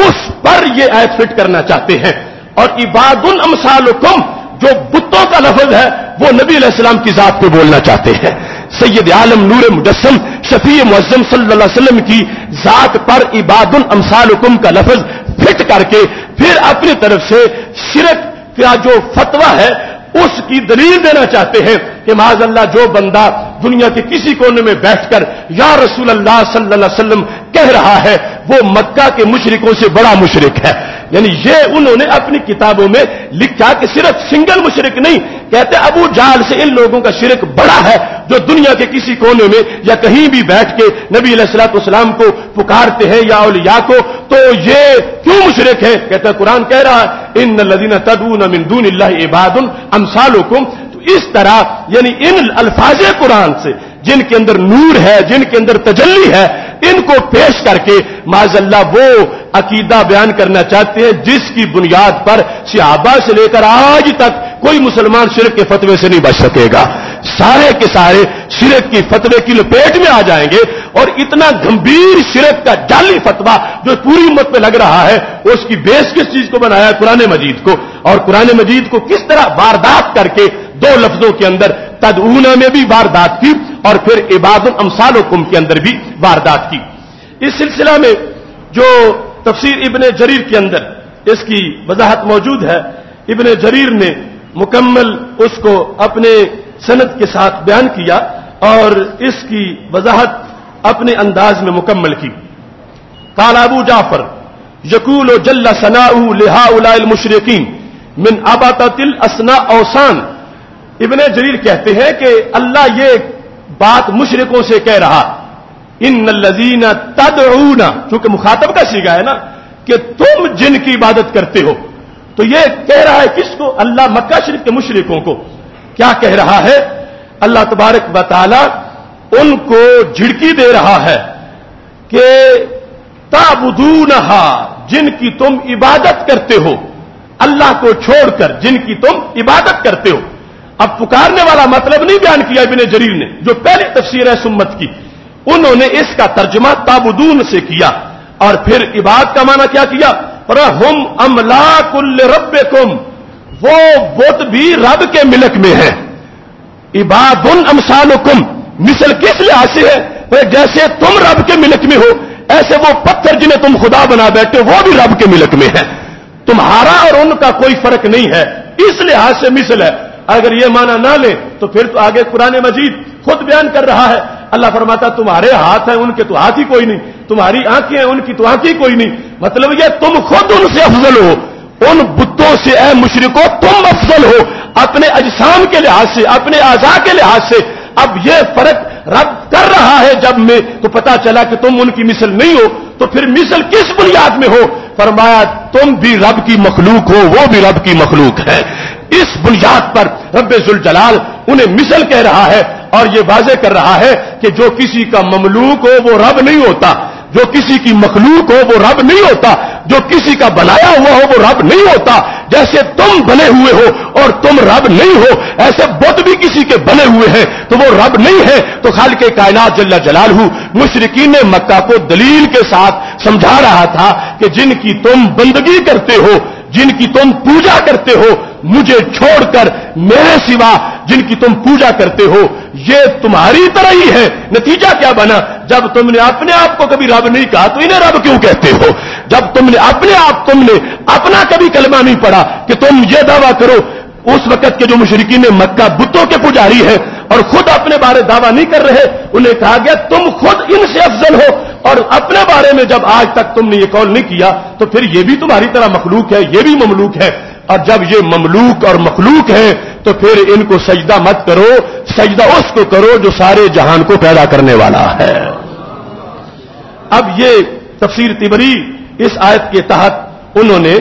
S1: उस पर ये ऐत फिट करना चाहते हैं। और इबादुल अमसालुकुम जो बुतों का लफज है, वो नबी अलैहिस्सलाम की जात पे बोलना चाहते हैं। सैयद आलम नूर मुजस्म शफी मुजम सल्लल्लाहु की जात पर इबादुल अमसालुकुम का लफज फिट करके, फिर अपनी तरफ़ से शिरक का जो फतवा है, उसकी दलील देना चाहते हैं कि माजल्ला जो बंदा दुनिया के किसी कोने में बैठकर, या रसूल अल्लाह सल्लल्लाहु कह रहा है, वो मक्का के मुशरिकों से बड़ा मुशरिक है। यानी ये उन्होंने अपनी किताबों में लिखा कि सिर्फ़ सिंगल मुशरक नहीं, कहते अबू जाल से इन लोगों का शिरक बड़ा है जो दुनिया के किसी कोने में या कहीं भी बैठ के नबी सलाम को पुकारते हैं या उलिया को तो ये क्यों मुशरक है? कहते कुरान कह रहा है इन लदीन तदून मिंदून इबादुल अमसालुकुम। तो इस तरह, यानी इन अल्फाज कुरान से, जिनके अंदर नूर है, जिनके अंदर तजल्ली है इनको पेश करके माजल्ला वो अकीदा बयान करना चाहते हैं, जिसकी बुनियाद पर सियाबा से लेकर आज तक कोई मुसलमान शिरक के फतवे से नहीं बच सकेगा। सारे के सारे शिरक की फतवे की लपेट में आ जाएँगे और इतना गंभीर शिरक का जाली फतवा जो पूरी उम्मत में लग रहा है, उसकी बेस किस चीज़ को बनाया? कुरान मजीद को। और कुरान मजीद को किस तरह वारदात करके दो लफ्जों के अंदर तदऊना में भी वारदात की और फिर इबादुल अमसाल कुम के अंदर भी वारदात की। इस सिलसिला में जो तफसीर इबन जरीर के अंदर इसकी वजाहत मौजूद है, इबन जरीर ने मुकम्मल उसको अपने सनत के साथ बयान किया और इसकी वजाहत अपने अंदाज में मुकम्मल की। कालाबू जाफ़र, यकूल जल्ला लिहा मुशरकिन मिन आबातिल असना औसान। इबन जरीर कहते हैं कि अल्लाह ये बात मुशरकों से कह रहा। इन लजीना तदऊना, चूँकि मुखातब का सीगा है ना, कि तुम जिन की इबादत करते हो। तो ये कह रहा है किसको? अल्लाह मक्का शरीफ के मुशरकों को। क्या कह रहा है? अल्लाह तबारक बताला उनको झिड़की दे रहा है कि ताबुदूनहा, जिनकी तुम इबादत करते हो। अल्लाह को छोड़कर जिनकी तुम इबादत करते हो। अब पुकारने वाला मतलब नहीं बयान किया इबन जरीर ने, जो पहली तफसीर है सुम्मत की। उन्होंने इसका तर्जमा ताबुदून से किया और फिर इबाद का माना क्या किया? पर हम अमला कुल्ल रब कुम वो बुत भी रब के मिलक में है। इबादुन अमसालुकुम। मिसल किस लिहाज से है? जैसे तुम रब के मिलक में हो, ऐसे वो पत्थर जिन्हें तुम खुदा बना बैठे वो भी रब के मिलक में है। तुम्हारा और उनका कोई फ़र्क नहीं है। इस लिहाज से मिसल है। अगर ये माना ना ले तो फिर तो आगे कुरान मजीद खुद बयान कर रहा है। अल्लाह फरमाता, तुम्हारे हाथ है, उनके तो हाथ ही कोई नहीं। तुम्हारी आँखें हैं, उनकी तो आँखें कोई नहीं। मतलब ये, तुम खुद उनसे अफजल हो। उन बुतों से ए मुशरको, तुम अफजल हो। अपने अजसाम के लिहाज से, अपने आजा के लिहाज से। अब यह फ़र्क रब कर रहा है जब में तो पता चला कि तुम उनकी मिसल नहीं हो। तो फिर मिसल किस बुनियाद में हो? फरमाया, तुम भी रब की मखलूक हो, वो भी रब की मखलूक है। इस बुनियाद पर रब जलाल उन्हें मिसल कह रहा है और ये वाजे कर रहा है कि जो किसी का ममलूक हो, वो रब नहीं होता। जो किसी की मखलूक हो, वो रब नहीं होता। जो किसी का बनाया हुआ हो, वो रब नहीं होता। जैसे तुम बने हुए हो और तुम रब नहीं हो, ऐसे बुद्ध भी किसी के बने हुए हैं तो वो रब नहीं है। तो खाल के कायनात जल्ला जलाल हूँ मुशरकिन ने मक्का को दलील के साथ समझा रहा था कि जिनकी तुम बंदगी करते हो जिनकी तुम पूजा करते हो, मुझे छोड़कर मेरे सिवा जिनकी तुम पूजा करते हो, ये तुम्हारी तरह ही है। नतीजा क्या बना? जब तुमने अपने आप को कभी रब नहीं कहा तो इन्हें रब क्यों कहते हो? जब तुमने अपने आप, तुमने अपना कभी कलमा नहीं पढ़ा कि तुम ये दावा करो, उस वक्त के जो मुशरकी ने मक्का बुतों के पुजारी है और खुद अपने बारे दावा नहीं कर रहे, उन्हें कहा गया, तुम खुद इनसे अफजल हो। और अपने बारे में जब आज तक तुमने ये कॉल नहीं किया तो फिर ये भी तुम्हारी तरह मखलूक है, ये भी ममलूक है। और जब ये ममलूक और मखलूक है तो फिर इनको सजदा मत करो, सजदा उसको करो जो सारे जहान को पैदा करने वाला है। अब ये तफसीर तिबरी इस आयत के तहत उन्होंने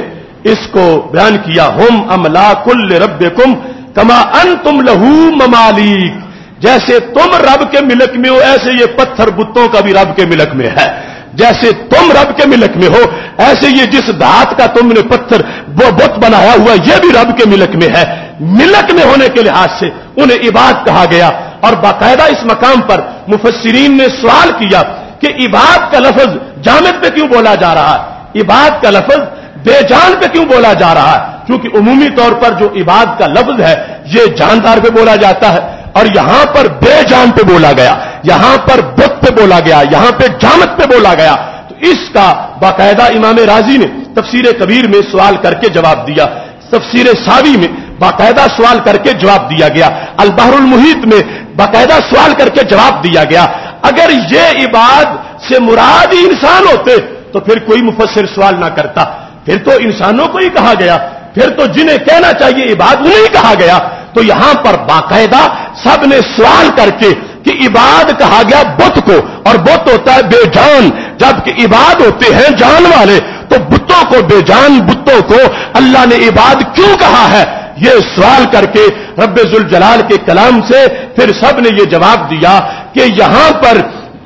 S1: इसको बयान किया, हम अमला कुल रब कुम कमा अन तुम लहू ममालिक। जैसे तुम रब के मिलक में हो, ऐसे ये पत्थर बुत्तों का भी रब के मिलक में है। जैसे तुम रब के मिलक में हो, ऐसे ये जिस धात का तुमने पत्थर बुत बनाया हुआ यह भी रब के मिलक में है। मिलक में होने के लिहाज से उन्हें इबाद कहा गया। और बाकायदा इस मकाम पर मुफसरीन ने सवाल किया कि इबाद का लफज जामिद पे क्यों बोला जा रहा है? इबाद का लफज बेजान पे क्यों बोला जा रहा है? क्योंकि उमूमी तौर पर जो इबाद का लफ्ज है, ये जानदार पे बोला जाता है। और यहाँ पर बेजान पे बोला गया, यहाँ पर बुत पे बोला गया, यहाँ पे जामत पे बोला गया तो इसका बाकायदा इमाम राज़ी ने तफसीर कबीर में सवाल करके जवाब दिया। तफसीर सावी में बाकायदा सवाल करके जवाब दिया गया। अलबहरुल मुहित में बाकायदा सवाल करके जवाब दिया गया। अगर ये इबाद से मुराद ही इंसान होते तो फिर कोई मुफसर सवाल ना करता। फिर तो इंसानों को ही कहा गया। फिर तो जिन्हें कहना चाहिए इबाद उन्हें ही कहा गया। तो यहाँ पर बाकायदा सबने सवाल करके कि इबाद कहा गया बुत को, और बुत होता है बेजान। जबकि इबाद होते हैं जान वाले तो बुतों को, बेजान बुतों को अल्लाह ने इबाद क्यों कहा है? ये सवाल करके रब्बुल जलाल के कलाम से फिर सबने ये जवाब दिया कि यहाँ पर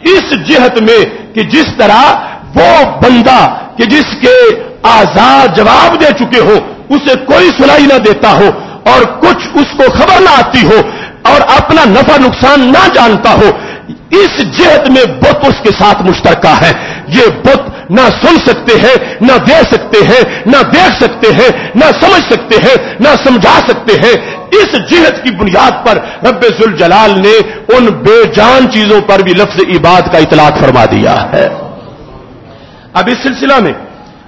S1: इस जिहत में कि जिस तरह वो बंदा, कि जिसके आज़ाद जवाब दे चुके हो, उसे कोई सुनाई ना देता हो, और कुछ उसको खबर ना आती हो और अपना नफा नुकसान ना जानता हो, इस जेहद में बुत उसके साथ मुश्तरका है। ये बुत ना सुन सकते हैं, ना दे सकते हैं, ना देख सकते हैं, ना समझ सकते हैं, ना समझा सकते हैं। इस जिहद की बुनियाद पर रब्बुल जलाल ने उन बेजान चीज़ों पर भी लफ्ज इबाद का इतलाक फरमा दिया है। अब इस सिलसिला में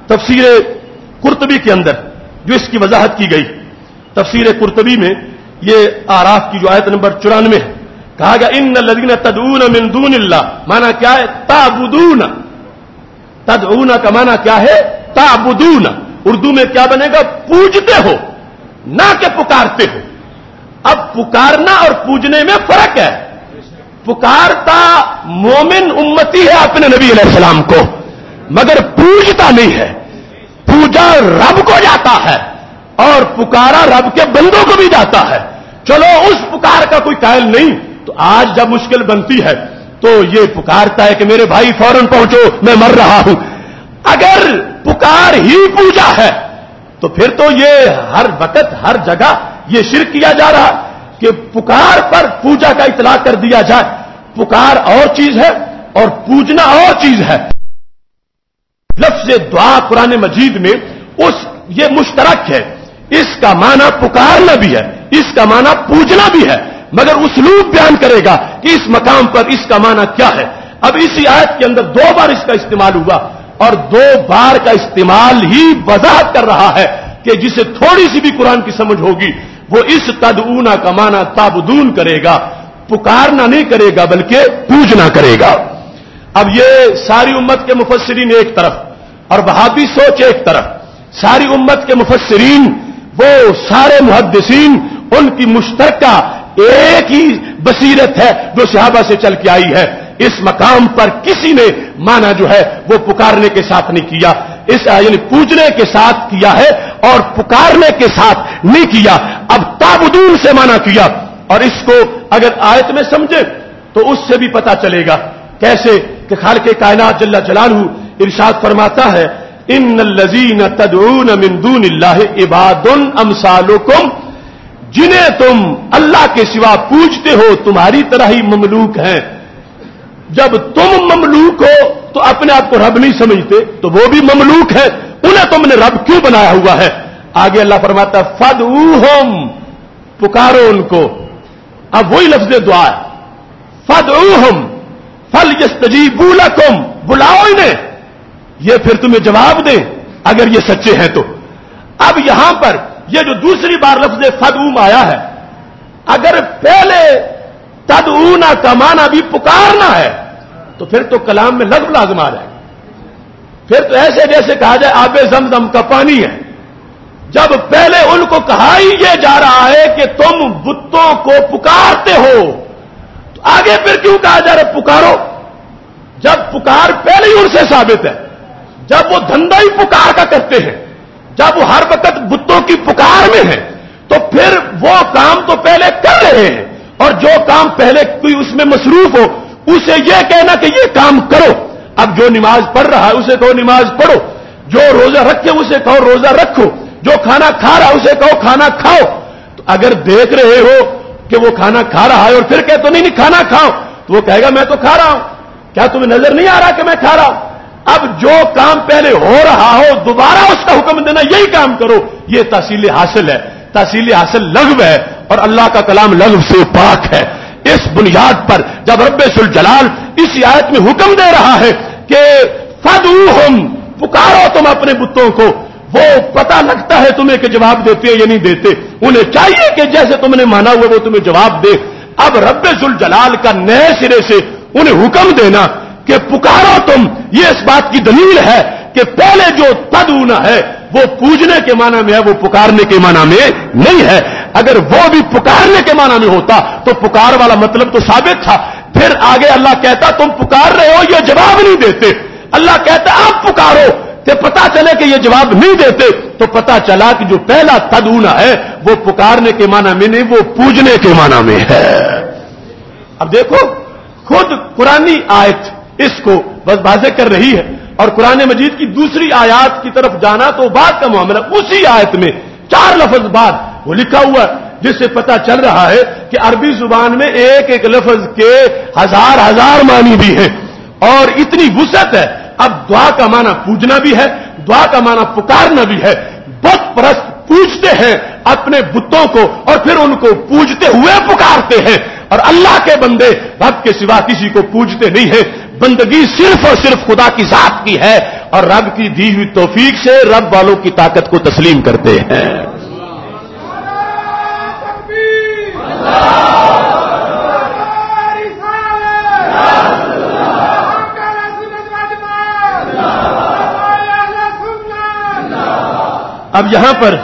S1: तफसीर कुर्तबी के अंदर जो इसकी वजाहत की गई तफसीर कुर्तबी में ये आराफ की जो आयत नंबर चौरानवे है, कहा गया इन लदीन तदून मिंदून माना क्या है? ताबुदून। तदूना का माना क्या है? ताबुदून। उर्दू में क्या बनेगा? पूजते हो, ना के पुकारते हो। अब पुकारना और पूजने में फ़र्क है। पुकारता मोमिन उम्मती है अपने नबी सलाम को, मगर पूजता नहीं है। पूजा रब को जाता है। और पुकारा रब के बंदों को भी जाता है। चलो, उस पुकार का कोई कायल नहीं। तो आज जब मुश्किल बनती है तो ये पुकारता है कि मेरे भाई फ़ौरन पहुंचो, मैं मर रहा हूँ। अगर पुकार ही पूजा है तो फिर तो ये हर वक्त, हर जगह ये शिर किया जा रहा कि पुकार पर पूजा का इतला कर दिया जाए। पुकार और चीज़ है और पूजना और चीज़ है। लफ्ज दुआ कुरान मजीद में उस, ये मुश्तरक है। इसका माना पुकारना भी है, इसका माना पूजना भी है, मगर उसलूब बयान करेगा कि इस मकाम पर इसका माना क्या है। अब इसी आयत के अंदर दो बार इसका इस्तेमाल हुआ, और दो बार का इस्तेमाल ही वजाहत कर रहा है कि जिसे थोड़ी सी भी कुरान की समझ होगी, वो इस तदऊना का माना ताबदून करेगा, पुकारना नहीं करेगा, बल्कि पूजना करेगा। अब ये सारी उम्मत के मुफसरीन एक तरफ़, और बहाबी सोच एक तरफ़। सारी उम्मत के मुफसरीन वो सारे मुहदसिन उनकी मुश्तरका एक ही बसीरत है जो शहाबा से चल के आई है। इस मकाम पर किसी ने माना जो है, वो पुकारने के साथ नहीं किया। इस यानी पूजने के साथ किया है और पुकारने के साथ नहीं किया। अब ताबदून से माना किया। और इसको अगर आयत में समझे तो उससे भी पता चलेगा कैसे कि खाल के कायनात जल्ला जलालू इर्शाद फरमाता है इन लजीन तदून मिंदून इबादुन अमसालुकुम। जिन्हें तुम अल्लाह के सिवा पूछते हो, तुम्हारी तरह ही ममलूक हैं। जब तुम ममलूक हो तो अपने आप को रब नहीं समझते तो वो भी ममलूक है। उन्हें तुमने रब क्यों बनाया हुआ है? आगे अल्लाह फरमाता फद हम पुकारो उनको। अब वही लफ्ज दुआ फद हम फल यस्तजीबूलकुम बुलाओ इन्हें। ये फिर तुम्हें जवाब दें, अगर ये सच्चे हैं तो। अब यहाँ पर ये जो दूसरी बार लफ्ज फदूम आया है। अगर पहले तदऊना कमाना भी पुकारना है तो फिर तो कलाम में लग लाजम आ फिर तो ऐसे जैसे कहा जाए, आबे जमजम का पानी है। जब पहले उनको कहा ही यह जा रहा है कि तुम बुतों को पुकारते हो तो आगे फिर क्यों कहा जा रहा है, पुकारो? जब पुकार पहले ही उनसे साबित है जब वो धंधा ही पुकार का करते हैं, जब वो हर वक्त बुतों की पुकार में है तो फिर वो काम तो पहले कर रहे हैं, और जो काम पहले कोई उसमें मसरूफ हो, उसे यह कहना कि ये काम करो। अब जो नमाज़ पढ़ रहा है, उसे कहो नमाज़ पढ़ो। जो रोजा रखे, उसे कहो रोजा रखो। जो खाना खा रहा है, उसे कहो खाना खाओ। तो अगर देख रहे हो कि वो खाना खा रहा है और फिर कहे तो नहीं नहीं, खाना खाओ तो वो कहेगा, मैं तो खा रहा हूँ। क्या तुम्हें नज़र नहीं आ रहा कि मैं खा रहा हूँ? अब जो काम पहले हो रहा हो, दोबारा उसका हुक्म देना, यही काम करो। ये तहसील हासिल है। तहसील हासिल लघव है और अल्लाह का कलाम लघव से पाक है। इस बुनियाद पर जब रब्बुल जलाल इस आयत में हुक्म दे रहा है कि फदू हम पुकारो तुम अपने बुतों को, वो पता लगता है तुम्हें कि जवाब देते या नहीं देते। उन्हें चाहिए कि जैसे तुमने माना हुआ वो तुम्हें जवाब दे। अब रब्बुल जलाल का नए सिरे से उन्हें हुक्म देना कि पुकारो तुम। ये इस बात की दलील है कि पहले जो तदूना है, वो पूजने के माना में है, वो पुकारने के माना में नहीं है। अगर वो भी पुकारने के माना में होता तो पुकार वाला मतलब तो साबित था। फिर आगे अल्लाह कहता, तुम पुकार रहे हो, ये जवाब नहीं देते। अल्लाह कहता, आप पुकारो। तो पता चले कि ये जवाब नहीं देते तो पता चला कि जो पहला तदूना है, वो पुकारने के माना में नहीं, वो पूजने के माना में है। अब देखो, खुद कुरानी आयत इसको बस बाजे कर रही है। और कुरान मजीद की दूसरी आयात की तरफ़ जाना तो बात का मामला, उसी आयत में चार लफज बाद वो लिखा हुआ जिससे पता चल रहा है कि अरबी ज़ुबान में एक एक लफ्ज के हज़ार हज़ार मानी भी है। और इतनी वसत है, अब दुआ का माना पूजना भी है, दुआ का माना पुकारना भी है। बुत परस्त पूजते हैं अपने बुतों को और फिर उनको पूजते हुए पुकारते हैं। और अल्लाह के बंदे, रब के सिवा किसी को पूजते नहीं है। बंदगी सिर्फ़ और सिर्फ़ खुदा की जात की है और रब की दी हुई तोफीक से रब वालों की ताकत को तस्लीम करते हैं। अब यहाँ पर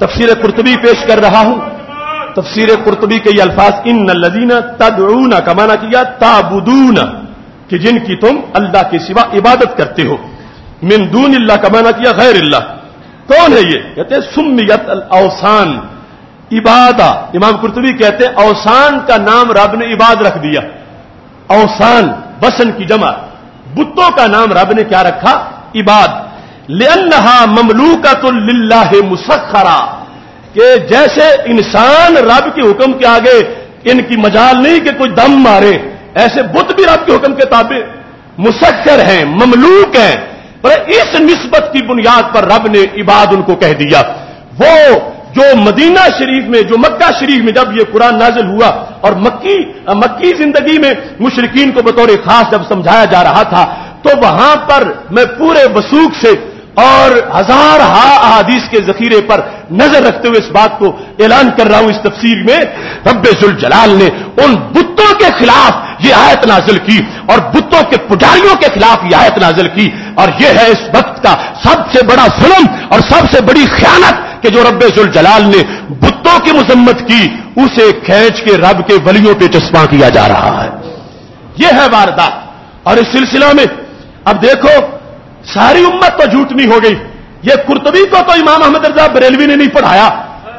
S1: तफसीर कुर्तबी पेश कर रहा हूँ। तफसीर कुर्तबी के ये अल्फाज इन लदीना तदूना का माना किया, ताबुदूना कि जिनकी तुम अल्लाह के सिवा इबादत करते हो। मिंदून अल्लाह का माना किया गैर अल्लाह कौन है ये? कहते सुमियत अवसान इबादा। इमाम कुर्तबी कहते अवसान का नाम रब ने इबाद रख दिया। अवसान बसन की जमा। बुतों का नाम रब ने क्या रखा? इबाद। लेन्हा ममलूका तो लिल्लाह मुसखरा कि जैसे इंसान रब के हुक्म के आगे इनकी मजाल नहीं कि कोई दम मारे, ऐसे बुत भी रब के हुक्म के ताबे मुसक्कर हैं, ममलूक हैं, पर इस निस्बत की बुनियाद पर रब ने इबाद उनको कह दिया। वो जो मदीना शरीफ में, जो मक्का शरीफ में जब ये कुरान नाजिल हुआ और मक्की मक्की ज़िंदगी में मुशरकिन को बतौर खास जब समझाया जा रहा था तो वहाँ पर मैं पूरे वसूख से और हज़ार हा अहादीस के जखीरे पर नज़र रखते हुए इस बात को ऐलान कर रहा हूँ इस तफसीर में रब्बुल जलाल ने उन बुतों के खिलाफ ये आयत नाजिल की और बुतों के पुजारियों के खिलाफ ये आयत नाजिल की। और यह है इस वक्त का सबसे बड़ा जुल्म और सबसे बड़ी खयानत कि जो रब्बुल जलाल ने बुतों की मजम्मत की, उसे खींच के रब के वलियों पे चश्मा किया जा रहा है। यह है वारदात। और इस सिलसिला में, अब देखो सारी उम्मत तो झूठनी हो गई। ये कुर्तबी को तो इमाम अहमद रजा बरेलवी ने नहीं पढ़ाया।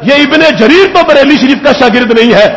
S1: ये इबन जरीर तो बरेली शरीफ का शागिर्द नहीं है।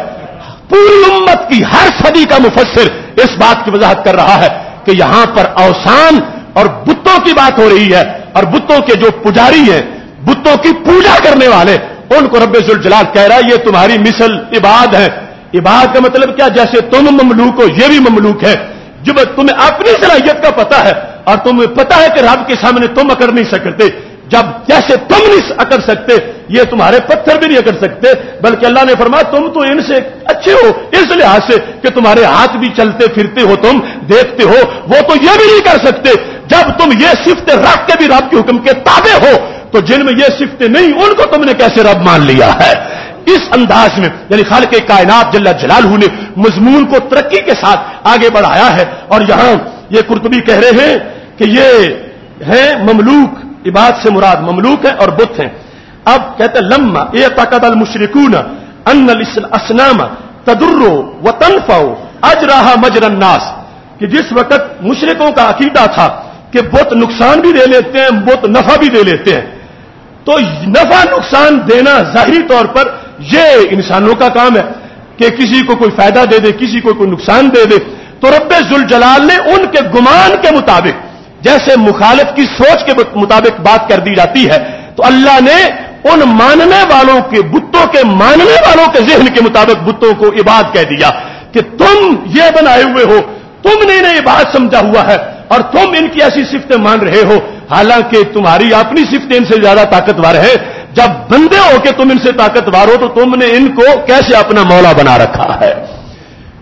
S1: पूरी उम्मत की हर सदी का मुफसर इस बात की वजाहत कर रहा है कि यहाँ पर अवसान और बुतों की बात हो रही है और बुतों के जो पुजारी हैं, बुतों की पूजा करने वाले, उनको रब्बुल जलाल कह रहा है, ये तुम्हारी मिसल इबाद है। इबाद का मतलब क्या? जैसे तुम ममलूक हो, ये भी ममलूक है। जब तुम्हें अपनी सलाहियत का पता है और तुम्हें पता है कि रब के सामने तुम अकर नहीं सकते। जब जैसे तुम नहीं अकर सकते, ये तुम्हारे पत्थर भी नहीं अकर सकते। बल्कि अल्लाह ने फरमाया, तुम तो इनसे अच्छे हो, इस लिहाज से कि तुम्हारे हाथ भी चलते फिरते हो, तुम देखते हो। वो तो ये भी नहीं कर सकते। जब तुम ये सिफ्ते रख के भी रब के हुक्म के ताबे हो तो जिनमें ये सिफ्ते नहीं, उनको तुमने कैसे रब मान लिया है? इस अंदाज में, यानी खाल के कायनात जल्ला जलालहू ने मजमून को तरक्की के साथ आगे बढ़ाया है। और यहाँ ये कुर्तबी कह रहे हैं कि ये है ममलूक, इबाद से मुराद ममलूक है और बुत है। अब कहते लम्मा ए तकदल मुशरकून अन असनाम तदुर्रो व तनफो अजराहा मजरन्नास कि जिस वक्त मुशरकों का अकीदा था कि बुत नुकसान भी दे लेते हैं, बुत नफा भी दे लेते हैं तो नफा नुकसान देना जाहिरी तौर पर यह इंसानों का काम है कि किसी को कोई फ़ायदा दे दे, किसी को कोई नुकसान दे दे। तो रब्बे जलाल ने उनके गुमान के मुताबिक, जैसे मुखालिफ की सोच के मुताबिक बात कर दी जाती है तो अल्लाह ने उन मानने वालों के, बुतों के, मानने वालों के जहन के मुताबिक बुतों को इबाद कह दिया कि तुम ये बनाए हुए हो, तुमने इन्हें इबाद समझा हुआ है और तुम इनकी ऐसी सिफ्तें मान रहे हो। हालाँकि तुम्हारी अपनी सिफ्तें इनसे ज़्यादा ताकतवर है जब बंदे हो के तुम इनसे ताकतवर हो तो तुमने इनको कैसे अपना मौला बना रखा है?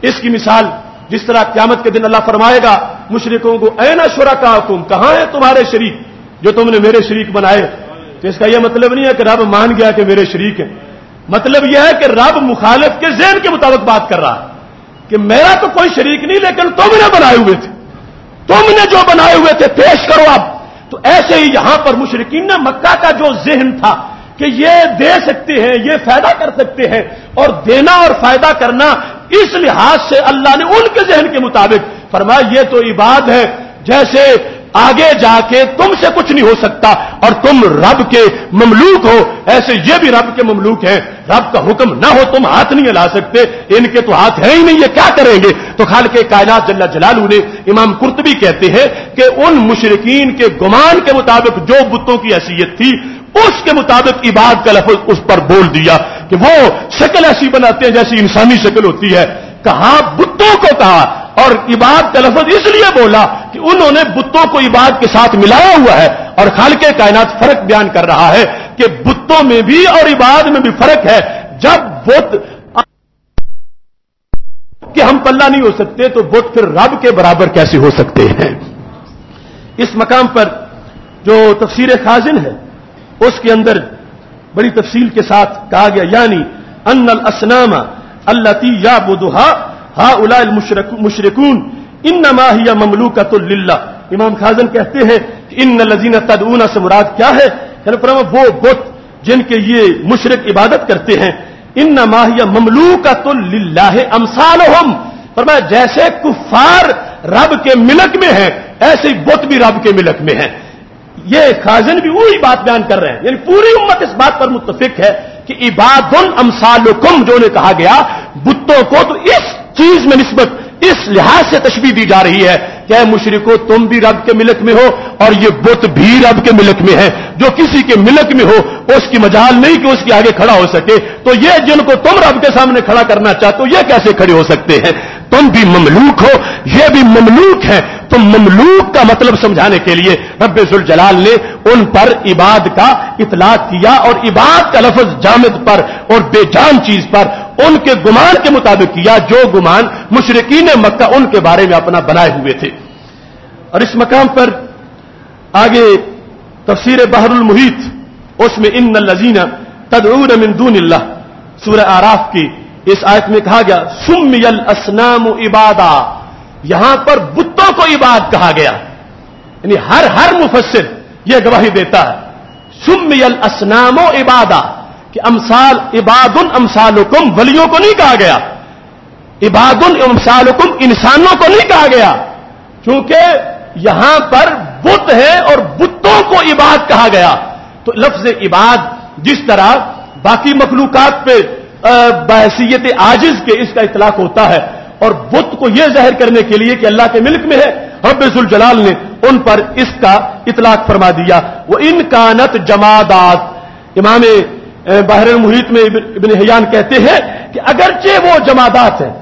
S1: इसकी मिसाल, जिस तरह क्यामत के दिन अल्लाह फरमाएगा, मुशरकों को, ऐना शुरा का तुम कहाँ है तुम्हारे शरीक? जो तुमने मेरे शरीक बनाए। तो इसका यह मतलब नहीं है कि रब मान गया कि मेरे शरीक है। मतलब यह है कि रब मुखालिफ के जहन के मुताबिक बात कर रहा है कि मेरा तो कोई शरीक नहीं, लेकिन तुमने बनाए हुए थे। तुमने जो बनाए हुए थे, पेश करो अब तो ऐसे ही यहाँ पर मुशरकिन मक्का का जो जहन था कि ये दे सकते हैं, ये फ़ायदा कर सकते हैं। और देना और फ़ायदा करना इस लिहाज से अल्लाह ने उनके जहन के मुताबिक फरमाया, ये तो इबाद है, जैसे आगे जाके तुमसे कुछ नहीं हो सकता और तुम रब के ममलूक हो, ऐसे ये भी रब के ममलूक हैं। रब का हुक्म ना हो, तुम हाथ नहीं हिला सकते, इनके तो हाथ है ही नहीं, ये क्या करेंगे? तो खाल के कायनात जल्ला जलालू ने इमाम कुर्तबी कहते हैं कि उन मुशरकिन के गुमान के मुताबिक जो बुतों की हैसियत थी उसके मुताबिक इबाद का लफज उस पर बोल दिया कि वो शक्ल ऐसी बनाते हैं जैसी इंसानी शक्ल होती है। कहा, बुतों को कहा और इबाद का लफज इसलिए बोला कि उन्होंने बुतों को इबाद के साथ मिलाया हुआ है और खाल के कायनात फ़र्क बयान कर रहा है कि बुतों में भी और इबाद में भी फ़र्क है। जब बुत कि हम पल्ला नहीं हो सकते तो बुत फिर रब के बराबर कैसे हो सकते हैं? इस मकाम पर जो तफसीर खाजिन है उसके अंदर बड़ी तफसील के साथ कहा गया, यानी अन असनामा अल्लती या बुदुहा हा उला मुशरकून इन नमाहिया ममलूकतुल्ला इमाम खाजन कहते हैं कि इन लजीना तदूना से मुराद क्या है? वो बुत जिनके ये मुशरक इबादत करते हैं इन नमाहिया ममलूकतुल्ला अमसाल हम फरमाया, जैसे कुफार रब के मिलक में है, ऐसे ही बुत भी रब के मिलक में है। ये खाजन भी वही बात बयान कर रहे हैं। यानी पूरी उम्मत इस बात पर मुतफिक है कि इबादुल अमसालुकुम, जो ने कहा गया, बुतों को तो इस चीज़ में निस्बत, इस लिहाज से तशबी दी जा रही है कि मुशरको, तुम भी रब के मिलक में हो और ये बुत भी रब के मिलक में है। जो किसी के मिलक में हो, उसकी मजाल नहीं कि उसके आगे खड़ा हो सके। तो ये जिनको तुम रब के सामने खड़ा करना चाहते हो, ये कैसे खड़े हो सकते हैं? तुम भी ममलूक हो, ये भी ममलूक है। तो ममलूक का मतलब समझाने के लिए रब्बुल जलाल ने उन पर इबाद का इतलाक किया और इबाद का लफज जामिद पर और बेजान चीज़ पर उनके गुमान के मुताबिक किया, जो गुमान मुशरकिन मक्का उनके बारे में अपना बनाए हुए थे। और इस मकाम पर आगे तफसीर बहरुल मुहित, उसमें इन लजीना तदून मिंदून सूर्य आराफ की इस आयत में कहा गया सुमयल असनाम इबादा। यहाँ पर बुतों को इबाद कहा गया। यानी हर हर मुफसर यह गवाही देता है। सुमयल असनामो इबादा, कि अमसाल इबादुल अमसालुकुम, वलियों को नहीं कहा गया। इबादुल अमसालुकुम, इंसानों को नहीं कहा गया। क्योंकि यहाँ पर बुत है और बुतों को इबाद कहा गया। तो लफ्ज इबाद जिस तरह बाकी मखलूकत पे बहसीत आजिज के इसका इतलाक होता है और बुत को यह ज़ाहिर करने के लिए कि अल्लाह के मिल्क में है रब्बुल जलाल ने उन पर इसका इतलाक फरमा दिया। वो इन कानत जमादात। इमाम बहर मुहित में इबन हयान कहते हैं कि अगरचे वो जमादात हैं,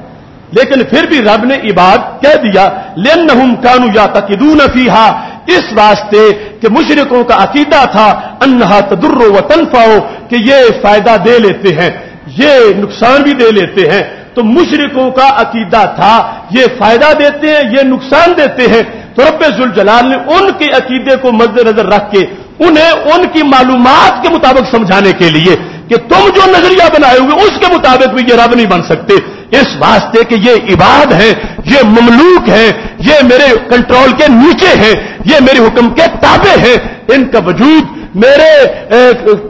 S1: लेकिन फिर भी रब ने इबाद कह दिया लेन हम कानू या तकिदून फीहा। इस वास्ते कि मुशरकों का अकीदा था अन्ना तदुर्रो व तनफाओ, कि ये फ़ायदा दे लेते हैं, ये नुकसान भी दे लेते हैं। तो मुशरकों का अकीदा था, ये फ़ायदा देते हैं, ये नुकसान देते हैं। तो रब जलाल ने उनके अकीदे को मद्देनजर रख के, उन्हें उनकी मालूम के मुताबिक समझाने के लिए कि तुम जो नज़रिया बनाए हुए, उसके मुताबिक भी ये रब नहीं बन सकते। इस वास्ते कि ये इबाद है, ये ममलूक है, ये मेरे कंट्रोल के नीचे है, ये मेरे हुक्म के ताबे हैं। इनका वजूद मेरे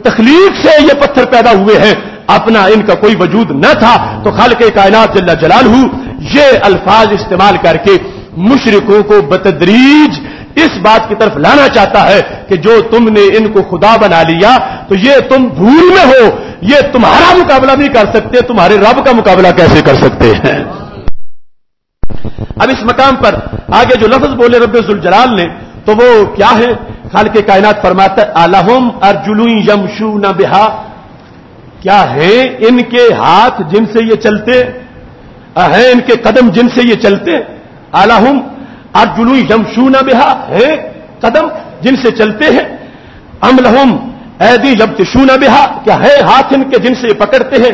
S1: तकलीफ़ से ये पत्थर पैदा हुए हैं। अपना इनका कोई वजूद न था तो खाल के कायनात जल्ला जलाल हूँ ये अल्फाज इस्तेमाल करके मुशरकों को बतदरीज इस बात की तरफ़ लाना चाहता है कि जो तुमने इनको खुदा बना लिया तो ये तुम भूल में हो, ये तुम्हारा मुकाबला नहीं कर सकते, तुम्हारे रब का मुकाबला कैसे कर सकते हैं? अब इस मकाम पर आगे जो लफ्ज बोले रब्बुल जलाल ने तो वो क्या है? खाल के कायनात फरमाता आलहम अर्जुलू यमशू न बिहा क्या है इनके हाथ जिनसे ये चलते? है इनके कदम जिनसे ये चलते? आलाहुम अर्जुलू यमशूना बेहा, है कदम जिनसे चलते हैं? अमलहुम ऐदी जब तिशूना बिहा, क्या है हाथ इनके जिनसे ये पकड़ते हैं?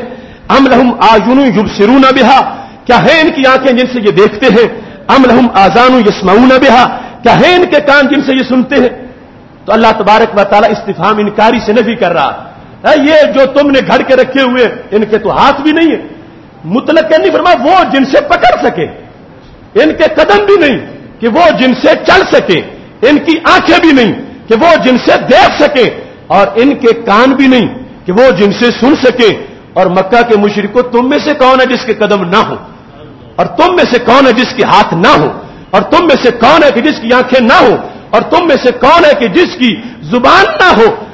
S1: अमलहुम आजुनु युब सिरूना बिहा, क्या है इनकी आँखें जिनसे ये देखते हैं? अमलहुम आजानु यस्माऊना बेहा, क्या है इनके कान जिनसे ये सुनते हैं? तो अल्लाह तबारक वाली इस्तीफाम इनकारी से नफी कर रहा। है, ये जो तुमने घर के रखे हुए, इनके तो हाथ भी नहीं है। मुतलक नहीं फरमा, वो जिनसे पकड़ सके, इनके कदम भी नहीं कि वो जिनसे चल सके, इनकी आँखें भी नहीं कि वो जिनसे देख सके, और इनके कान भी नहीं कि वो जिनसे सुन सके। और मक्का के मुशरको, तुम में से कौन है जिसके कदम ना हो? और तुम में से कौन है जिसके हाथ ना हो? और तुम में से कौन है कि जिसकी आँखें ना हो? और तुम में से कौन है कि जिसकी ज़ुबान ना हो?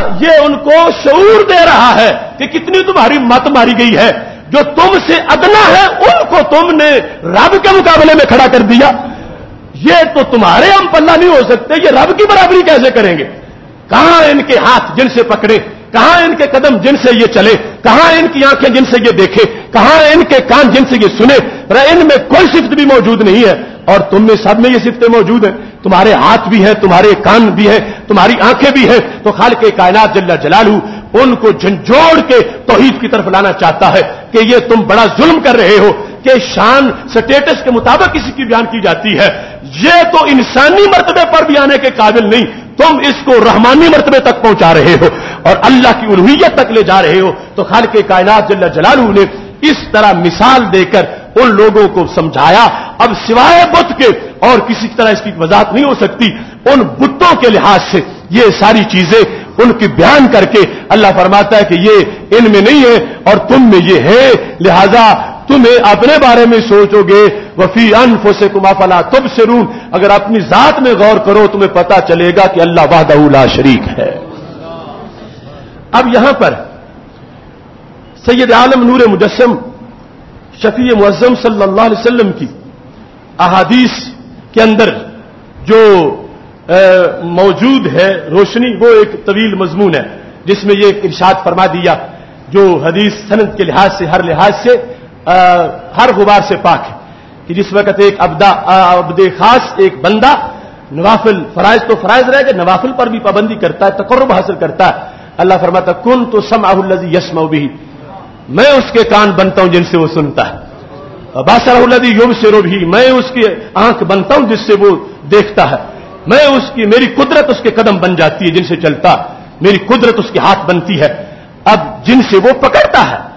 S1: ये उनको शूर दे रहा है कि कितनी तुम्हारी मत मारी गई है। जो तुमसे अदना है, उनको तुमने रब के मुकाबले में खड़ा कर दिया। ये तो तुम्हारे हम पल्ला नहीं हो सकते, ये रब की बराबरी कैसे करेंगे? कहाँ इनके हाथ जिनसे पकड़े? कहाँ इनके कदम जिनसे ये चले? कहाँ इनकी आँखें जिनसे ये देखे? कहाँ इनके कान जिनसे ये सुने? इनमें कोई सिफ्त भी मौजूद नहीं है। और तुम में सब में ये सिफ्तें मौजूद हैं। तुम्हारे हाथ भी हैं, तुम्हारे कान भी हैं, तुम्हारी आँखें भी हैं। तो खाल के कायनात जल्ला जलालू उनको झंझोड़ के तोहीद की तरफ़ लाना चाहता है कि ये तुम बड़ा जुल्म कर रहे हो, कि शान स्टेटस के मुताबिक किसी की बयान की जाती है। ये तो इंसानी मर्तबे पर भी आने के काबिल नहीं, तुम इसको रहमानी मर्तबे तक पहुँचा रहे हो और अल्लाह की उलूहियत तक ले जा रहे हो। तो खाल के कायनात जल्ला जलालू ने इस तरह मिसाल देकर उन लोगों को समझाया। अब सिवाय बुत के और किसी तरह इसकी वजाहत नहीं हो सकती। उन बुतों के लिहाज से ये सारी चीज़ें उनकी बयान करके अल्लाह फरमाता है कि ये इनमें नहीं है और तुम में ये है। लिहाजा तुम्हें अपने बारे में सोचोगे। वफी अनफो से कुमाफला तुम से रून अगर अपनी जात में गौर करो, तुम्हें पता चलेगा कि अल्लाह वाहदउला शरीक है। अब यहाँ पर सैयद आलम नूर मुजस्म शफी मुजम सल्लल्लाहु अलैहि वसल्लम की अहादीस के अंदर जो मौजूद है रोशनी वो एक तवील मजमून है जिसमें ये इर्शाद फरमा दिया जो हदीस सनत के लिहाज से हर लिहाज से आ, हर गुबार से पाक है कि जिस वक्त एक अबदा अबद खास एक बंदा नवाफिल फराइज तो फराइज रह गए नवाफिल पर भी पाबंदी करता है तकर्रब हासिल करता है। अल्लाह फरमाता कुन तो सम आहल्लजी यसम भी मैं उसके कान बनता हूँ जिनसे वो सुनता है। बासरदी युग से भी मैं उसकी आँख बनता हूँ जिससे वो देखता है। मैं उसकी, मेरी कुदरत उसके कदम बन जाती है जिनसे चलता। मेरी कुदरत उसके हाथ बनती है। अब जिनसे वो पकड़ता है।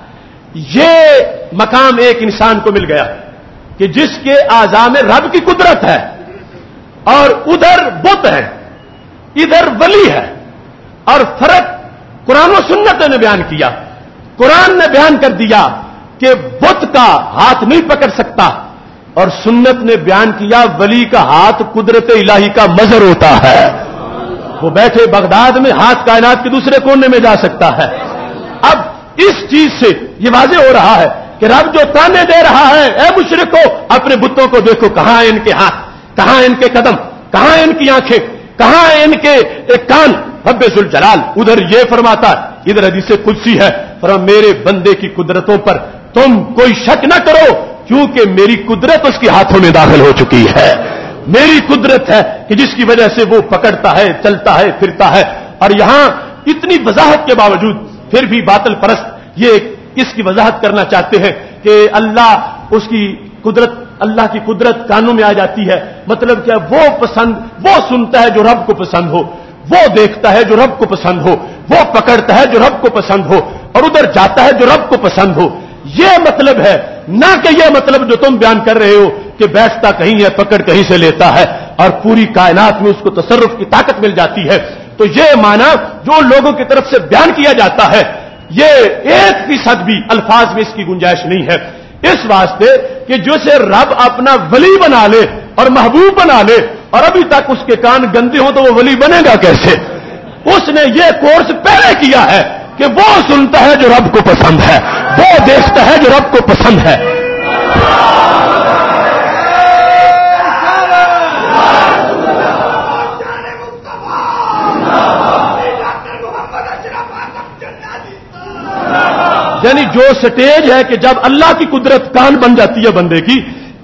S1: ये मकाम एक इंसान को मिल गया कि जिसके आजा में रब की कुदरत है और उधर बुत है, इधर वली है और फ़र्क कुरान सुन्नत ने बयान किया। कुरान ने बयान कर दिया कि बुत का हाथ नहीं पकड़ सकता और सुन्नत ने बयान किया, वली का हाथ कुदरत इलाही का मजर होता है। वो बैठे बगदाद में हाथ कायनात के दूसरे कोने में जा सकता है। अब इस चीज़ से ये वाजे हो रहा है कि रब जो ताने दे रहा है, ए मुशरक, अपने बुतों को देखो, कहाँ है इनके हाथ, कहाँ है इनके कदम, कहाँ है इनकी आँखें, कहाँ है इनके एक कान? हब्बेसुल जलाल उधर ये फरमाता इधर हदीसे कुलसी है फरमा मेरे बंदे की कुदरतों पर तुम कोई शक न करो, क्योंकि मेरी कुदरत उसके हाथों में दाखिल हो चुकी है। मेरी कुदरत है कि जिसकी वजह से वो पकड़ता है, चलता है, फिरता है, और यहाँ इतनी वजाहत के बावजूद फिर भी बातल परस्त ये इसकी वजाहत करना चाहते हैं कि अल्लाह उसकी कुदरत, अल्लाह की कुदरत कानों में आ जाती है। मतलब क्या वो पसंद, वो सुनता है जो रब को पसंद हो, वो देखता है जो रब को पसंद हो, वो पकड़ता है जो रब को पसंद हो और उधर जाता है जो रब को पसंद हो। ये मतलब है, ना कि यह मतलब जो तुम बयान कर रहे हो कि बैठता कहीं है, पकड़ कहीं से लेता है, और पूरी कायनात में उसको तसरुफ की ताकत मिल जाती है। तो यह माना जो लोगों की तरफ़ से बयान किया जाता है, ये एक फ़ीसद भी अल्फाज में इसकी गुंजाइश नहीं है। इस वास्ते कि जो से रब अपना वली बना ले और महबूब बना ले, और अभी तक उसके कान गंदे हो तो वो वली बनेगा कैसे? उसने ये कोर्स पहले किया है। कि वो सुनता है जो रब को पसंद है, वो देखता है जो रब को पसंद है। यानी जो स्टेज है कि जब अल्लाह की कुदरत कान बन जाती है बंदे की,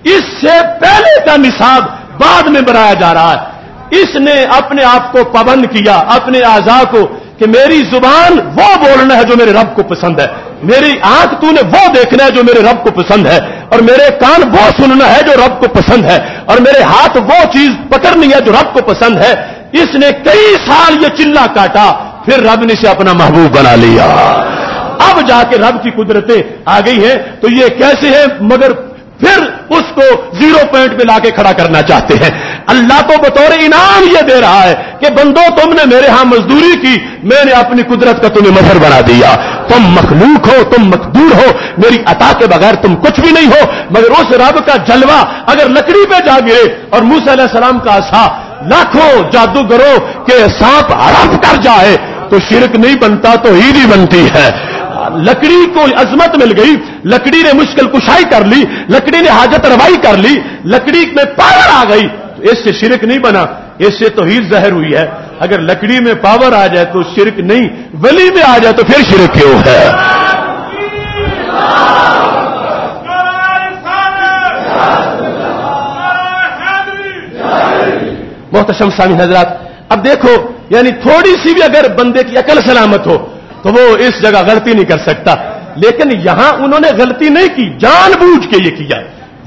S1: इससे पहले का निसाब बाद में बनाया जा रहा है। इसने अपने आप को पाबंद किया, अपने आजा को कि मेरी ज़ुबान वो बोलना है जो मेरे रब को पसंद है। मेरी आँख तूने वो देखना है जो मेरे रब को पसंद है। और मेरे कान वो सुनना है जो रब को पसंद है। और मेरे हाथ वो चीज़ पकड़नी है जो रब को पसंद है। इसने कई साल ये चिल्ला काटा, फिर रब ने इसे अपना महबूब बना लिया। अब जाके रब की कुदरतें आ गई हैं तो ये कैसे है, मगर फिर उसको ज़ीरो पॉइंट पे लाके खड़ा करना चाहते हैं। अल्लाह तो बतौर इनाम यह दे रहा है कि बंदो तुमने मेरे यहाँ मजदूरी की, मैंने अपनी कुदरत का तुम्हें मजहर बना दिया। तुम मखलूक हो, तुम मकदूर हो, मेरी अता के बगैर तुम कुछ भी नहीं हो, मगर उस रब का जलवा अगर लकड़ी पे जा गिरे और मूसा सलाम का आशा लाखों जादूगरों के सांप हड़प कर जाए तो शिरक नहीं बनता तो ईद ही बनती है। लकड़ी को अजमत मिल गई, लकड़ी ने मुश्किल कुशाई कर ली, लकड़ी ने हाजत रवाई कर ली, लकड़ी में पावर आ गई इससे शिरक नहीं बना, इससे तो ही जहर हुई है। अगर लकड़ी में पावर आ जाए तो शिरक नहीं, वली में आ जाए तो फिर शिरक क्यों है? मोहतशम सामी हजरात, अब देखो, यानी थोड़ी सी भी अगर बंदे की अकल सलामत हो तो वो इस जगह गलती नहीं कर सकता। लेकिन यहाँ उन्होंने गलती नहीं की, जानबूझ के ये किया।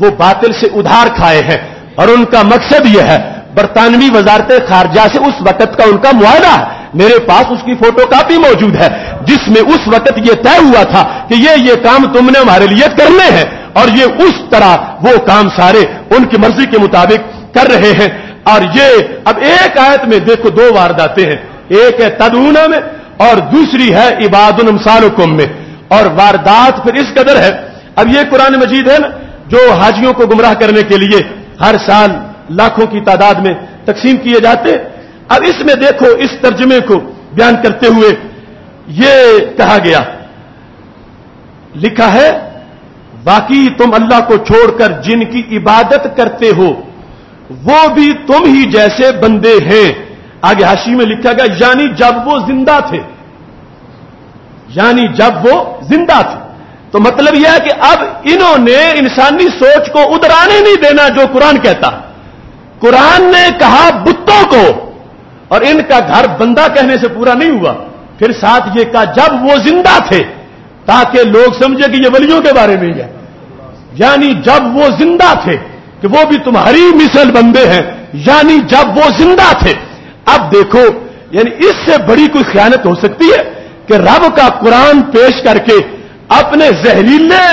S1: वो बातिल से उधार खाए हैं। और उनका मकसद यह है, बरतानवी वजारत खारजा से उस वक्त का उनका मुआयदा है। मेरे पास उसकी फ़ोटो कापी मौजूद है, जिसमें उस वक्त यह तय हुआ था कि ये ये काम तुमने हमारे लिए करने हैं और ये उस तरह वो काम सारे उनकी मर्ज़ी के मुताबिक कर रहे हैं। और ये, अब एक आयत में देखो, दो वारदातें हैं। एक है तदूना में और दूसरी है इबादुलमसालकुम में। और वारदात फिर इस कदर है। अब ये कुरान मजीद है ना, जो हाजियों को गुमराह करने के लिए हर साल लाखों की तादाद में तकसीम किए जाते। अब इसमें देखो, इस तर्जमे को बयान करते हुए ये कहा गया। लिखा है बाकी तुम अल्लाह को छोड़कर जिनकी इबादत करते हो, वो भी तुम ही जैसे बंदे हैं। आगे हाशी में लिखा गया, यानी जब वो ज़िंदा थे। यानी जब वो ज़िंदा थे। तो मतलब यह है कि अब इन्होंने इंसानी सोच को उदराने नहीं देना जो कुरान कहता। कुरान ने कहा बुत्तों को, और इनका घर बंदा कहने से पूरा नहीं हुआ। फिर साथ ये कहा, जब वो ज़िंदा थे, ताकि लोग समझे कि ये वलियों के बारे में है। यानी जब वो ज़िंदा थे, कि वो भी तुम्हारी मिसल बंदे हैं, यानी जब वो ज़िंदा थे। अब देखो, यानी इससे बड़ी कोई खयानत हो सकती है कि रब का कुरान पेश करके अपने जहरीले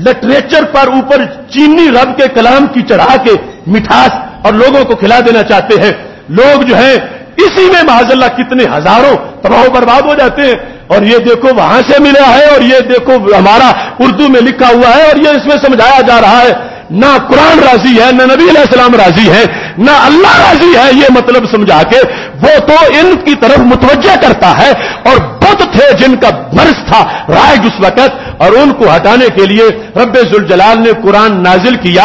S1: लिटरेचर पर ऊपर चीनी रब के कलाम की चढ़ा के मिठास और लोगों को खिला देना चाहते हैं। लोग जो है, इसी में महाजल्ला कितने हज़ारों तबाह बर्बाद हो जाते हैं। और ये देखो वहाँ से मिला है और ये देखो हमारा उर्दू में लिखा हुआ है और ये इसमें समझाया जा रहा है। ना कुरान राज़ी है, ना नबी सलाम राज़ी है, ना अल्लाह राज़ी है, ये मतलब समझा के वो तो इनकी तरफ़ मुतवजह करता है और बुद्ध थे जिनका मर्ज था राय उस वक्त और उनको हटाने के लिए रब्बे जलाल ने कुरान नाजिल किया।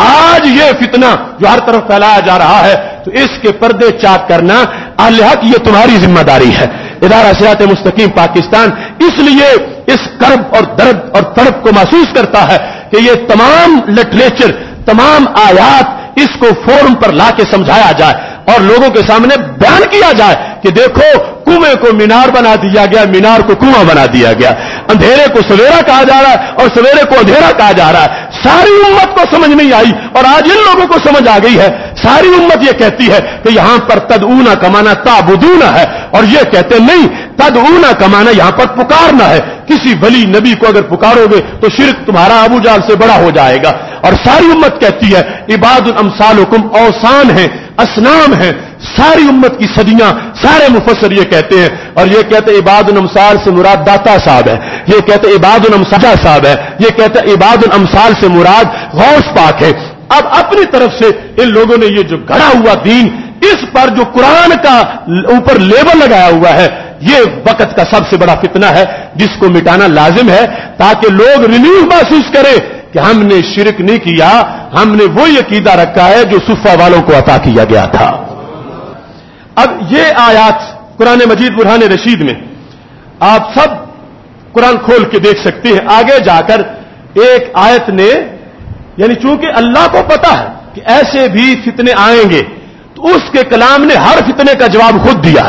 S1: आज ये फितना जो हर तरफ़ फैलाया जा रहा है तो इसके पर्दे चाक करना अल्लाह की ये तुम्हारी ज़िम्मेदारी है। इदारा सियात मुस्तकीम पाकिस्तान इसलिए इस कर्ब और दर्द और तड़प को महसूस करता है कि ये तमाम लिटरेचर, तमाम आयात इसको फोरम पर लाके समझाया जाए और लोगों के सामने बयान किया जाए कि देखो, कुएँ को मीनार बना दिया गया, मीनार को कुआँ बना दिया गया। अंधेरे को सवेरा कहा जा रहा है और सवेरे को अंधेरा कहा जा रहा है। सारी उम्मत को समझ नहीं आई और आज इन लोगों को समझ आ गई है। सारी उम्मत यह कहती है कि यहाँ पर तद ऊना कमाना ताबुदूना है और यह कहते नहीं तदऊना कमाना यहाँ पर पुकारना है। किसी वली नबी को अगर पुकारोगे तो शिरक तुम्हारा अबू जाल से बड़ा हो जाएगा। और सारी उम्मत कहती है, इबादुल अमसाल हुकुम औसान है, असनाम है सारी उम्मत की सदियाँ सारे मुफसर ये कहते हैं और ये कहते इबादुल अमसाल से मुराद दाता साहब है। ये कहते इबादुल अमसाजा साहब है। ये कहते इबादुल अमसाल से मुराद गौस पाक है। अब अपनी तरफ़ से इन लोगों ने ये जो गड़ा हुआ दीन, इस पर जो कुरान का ऊपर लेबल लगाया हुआ है, ये वक्त का सबसे बड़ा फितना है, जिसको मिटाना लाजिम है, ताकि लोग रिलीफ महसूस करें कि हमने शिरक नहीं किया, हमने वो यकीदा रखा है जो सुफा वालों को अता किया गया था। अब ये आयात कुरान मजीद बुरहान रशीद में आप सब कुरान खोल के देख सकते हैं। आगे जाकर एक आयत ने, यानी चूँकि अल्लाह को पता है कि ऐसे भी फितने आएँगे तो उसके कलाम ने हर फितने का जवाब खुद दिया।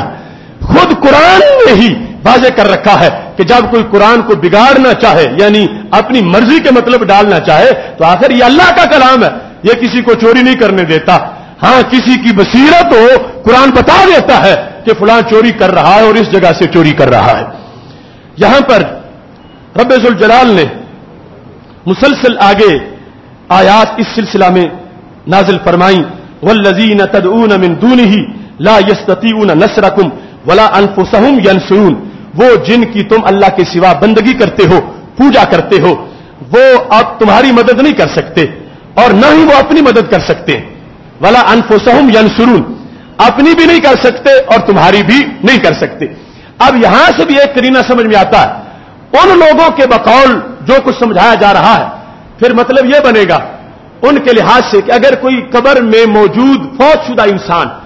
S1: खुद कुरान ने ही वाजे कर रखा है कि जब कोई कुरान को बिगाड़ना चाहे, यानी अपनी मर्ज़ी के मतलब डालना चाहे तो आखिर ये अल्लाह का कलाम है। ये किसी को चोरी नहीं करने देता। हाँ, किसी की बसीरत हो, कुरान बता देता है कि फुलान चोरी कर रहा है और इस जगह से चोरी कर रहा है। यहाँ पर रबेजुल जलाल ने मुसलसल आगे आयात इस सिलसिला में नाजिल फरमाई, वल्लजीन तदऊन मिन दून ही ला यस्ततीऊन नसरकुम वला अनफुसहुम यनसरून। वो जिनकी तुम अल्लाह के सिवा बंदगी करते हो, पूजा करते हो, वो अब तुम्हारी मदद नहीं कर सकते और न ही वो अपनी मदद कर सकते। वाला अनफुसहुम यनसरून। अपनी भी नहीं कर सकते और तुम्हारी भी नहीं कर सकते। अब यहाँ से भी एक करीना समझ में आता है। उन लोगों के बकौल जो कुछ समझाया जा रहा है, फिर मतलब यह बनेगा, उनके लिहाज से कि अगर कोई कबर में मौजूद फौजशुदा इंसान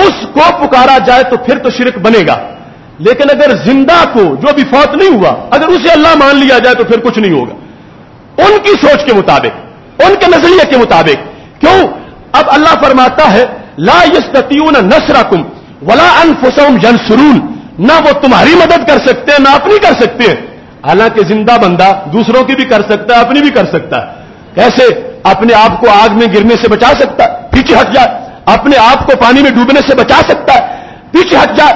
S1: उसको पुकारा जाए तो फिर तो शिरक बनेगा। लेकिन अगर ज़िंदा को जो भी फौत नहीं हुआ, अगर उसे अल्लाह मान लिया जाए तो फिर कुछ नहीं होगा। उनकी सोच के मुताबिक, उनके नज़रिए के मुताबिक, क्यों? अब अल्लाह फरमाता है, ला यस्तून नसरकुम, वला अनफुसम जनसरून ना वो तुम्हारी मदद कर सकते हैं, ना अपनी कर सकते हैं। हालाँकि ज़िंदा बंदा दूसरों की भी कर सकता है, अपनी भी कर सकता है। कैसे? अपने आप को आग में गिरने से बचा सकता है, पीछे हट जाए। अपने आप को पानी में डूबने से बचा सकता है, पीछे हट जाए।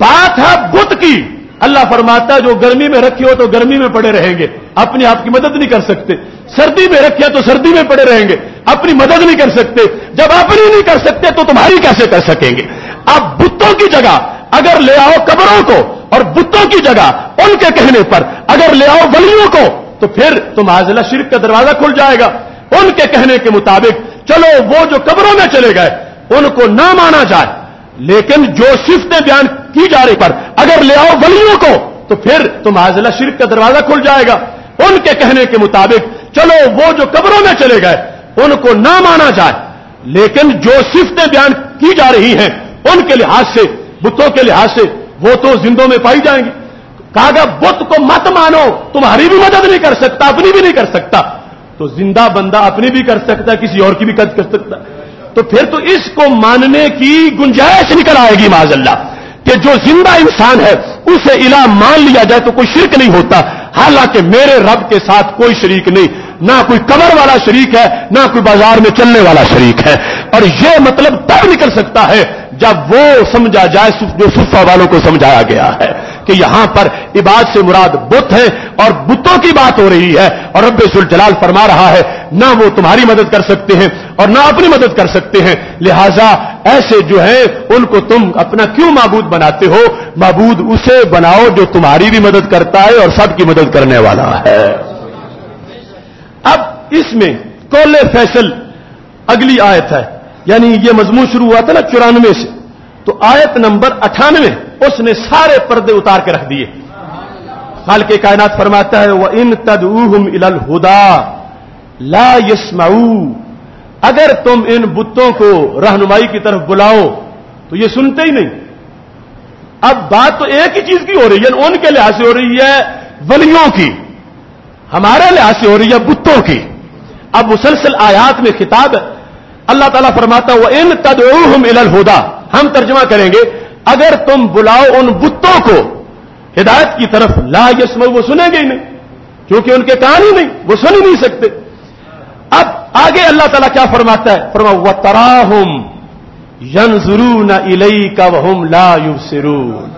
S1: बात है बुत की। अल्लाह फरमाता जो गर्मी में रखे हो तो गर्मी में पड़े रहेंगे। अपने आप की मदद नहीं कर सकते। सर्दी में रखे तो सर्दी में पड़े रहेंगे। अपनी मदद नहीं कर सकते। जब अपनी नहीं कर सकते तो तुम्हारी कैसे कर सकेंगे? अब बुतों की जगह, अगर ले आओ कब्रों को, और बुतों की जगह, उनके कहने पर अगर ले आओ वलियों को तो फिर तुम आजला शिरक का दरवाज़ा खुल जाएगा। उनके कहने के मुताबिक, चलो, वो जो कब्रों में चले गए, उनको ना माना जाए। लेकिन जो सिफतें बयान की जा रही पर अगर ले आओ वलियों को तो फिर तुम आजला शिरक का दरवाज़ा खुल जाएगा। उनके कहने के मुताबिक, चलो, वो जो कब्रों में चले गए उनको ना माना जाए। लेकिन जो सिफतें बयान की जा रही हैं, उनके लिहाज से, बुतों के लिहाज से, वो तो जिंदों में पाई जाएँगी। कहा बुत को मत मानो, तुम्हारी भी मदद नहीं कर सकता, अपनी भी नहीं कर सकता। तो ज़िंदा बंदा अपनी भी कर सकता किसी और की भी कर सकता तो फिर तो इसको मानने की गुंजाइश निकल आएगी माजल्ला कि जो ज़िंदा इंसान है, उसे इला मान लिया जाए तो कोई शिरक नहीं होता। हालाँकि मेरे रब के साथ कोई शरीक नहीं। ना कोई कबर वाला शरीक है, ना कोई बाज़ार में चलने वाला शरीक है। और यह मतलब तब निकल सकता है जब वो समझा जाए जो सुफा वालों को समझाया गया है कि यहाँ पर इबाद से मुराद बुत है और बुतों की बात हो रही है और रब्बुल जलाल फरमा रहा है, ना वो तुम्हारी मदद कर सकते हैं और ना अपनी मदद कर सकते हैं। लिहाजा ऐसे जो है, उनको तुम अपना क्यों मबूद बनाते हो? मबूद उसे बनाओ जो तुम्हारी भी मदद करता है और सबकी मदद करने वाला है। अब इसमें कौल फैसल अगली आयत है। यानी ये मजमून शुरू हुआ था ना चौरानवे से। तो आयत नंबर अठानवे, उसने सारे पर्दे उतार के रख दिए। खाल के कायनात फरमाता है, वह इन तदूहम इलल हुदा, ला यस्माऊ। अगर तुम इन बुतों को रहनुमाई की तरफ़ बुलाओ तो ये सुनते ही नहीं। अब बात तो एक ही चीज़ की हो रही है उनके लिहाज से हो रही है, वलियों की। हमारे लिहाज से हो रही है बुतों की। अब मुसलसल आयात में खिताब, अल्लाह ताला फरमाता हुआ इन तदम इलल हुदा। हम तर्जमा करेंगे, अगर तुम बुलाओ उन बुतों को, हिदायत की तरफ़, ला यसम वो सुनेंगे ही नहीं, क्योंकि उनके कान नहीं, वो सुन ही नहीं सकते। अब आगे अल्लाह ताला क्या फरमाता है? फरमा व तराहम यनजरू न इलई का वहम ला युसरून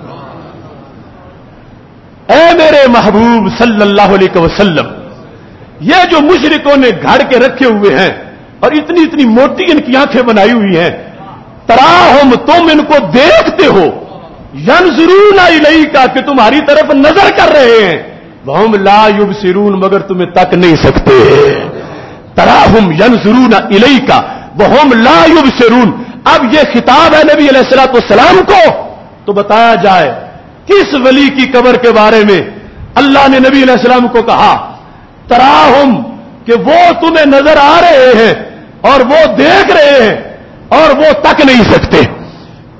S1: ए मेरे महबूब सल्लल्लाहु अलैहि वसल्लम, ये जो मुशरिकों ने घाड़ के रखे हुए हैं और इतनी इतनी मोटी इनकी आँखें बनाई हुई हैं, तराहम, तुम इनको देखते हो। यन यनजरून इलई का कि तुम्हारी तरफ़ नज़र कर रहे हैं। वहम ला युब सिरून मगर तुम्हें तक नहीं सकते। तराहम यनजरून इलई का वहम ला युब सिरून अब यह खिताब है नबी सलाम को तो बताया जाए किस वली की कबर के बारे में अल्लाह ने नबी सलाम को कहा, तराहम, कि वो तुम्हें नज़र आ रहे हैं और वो देख रहे हैं और वो तक नहीं सकते।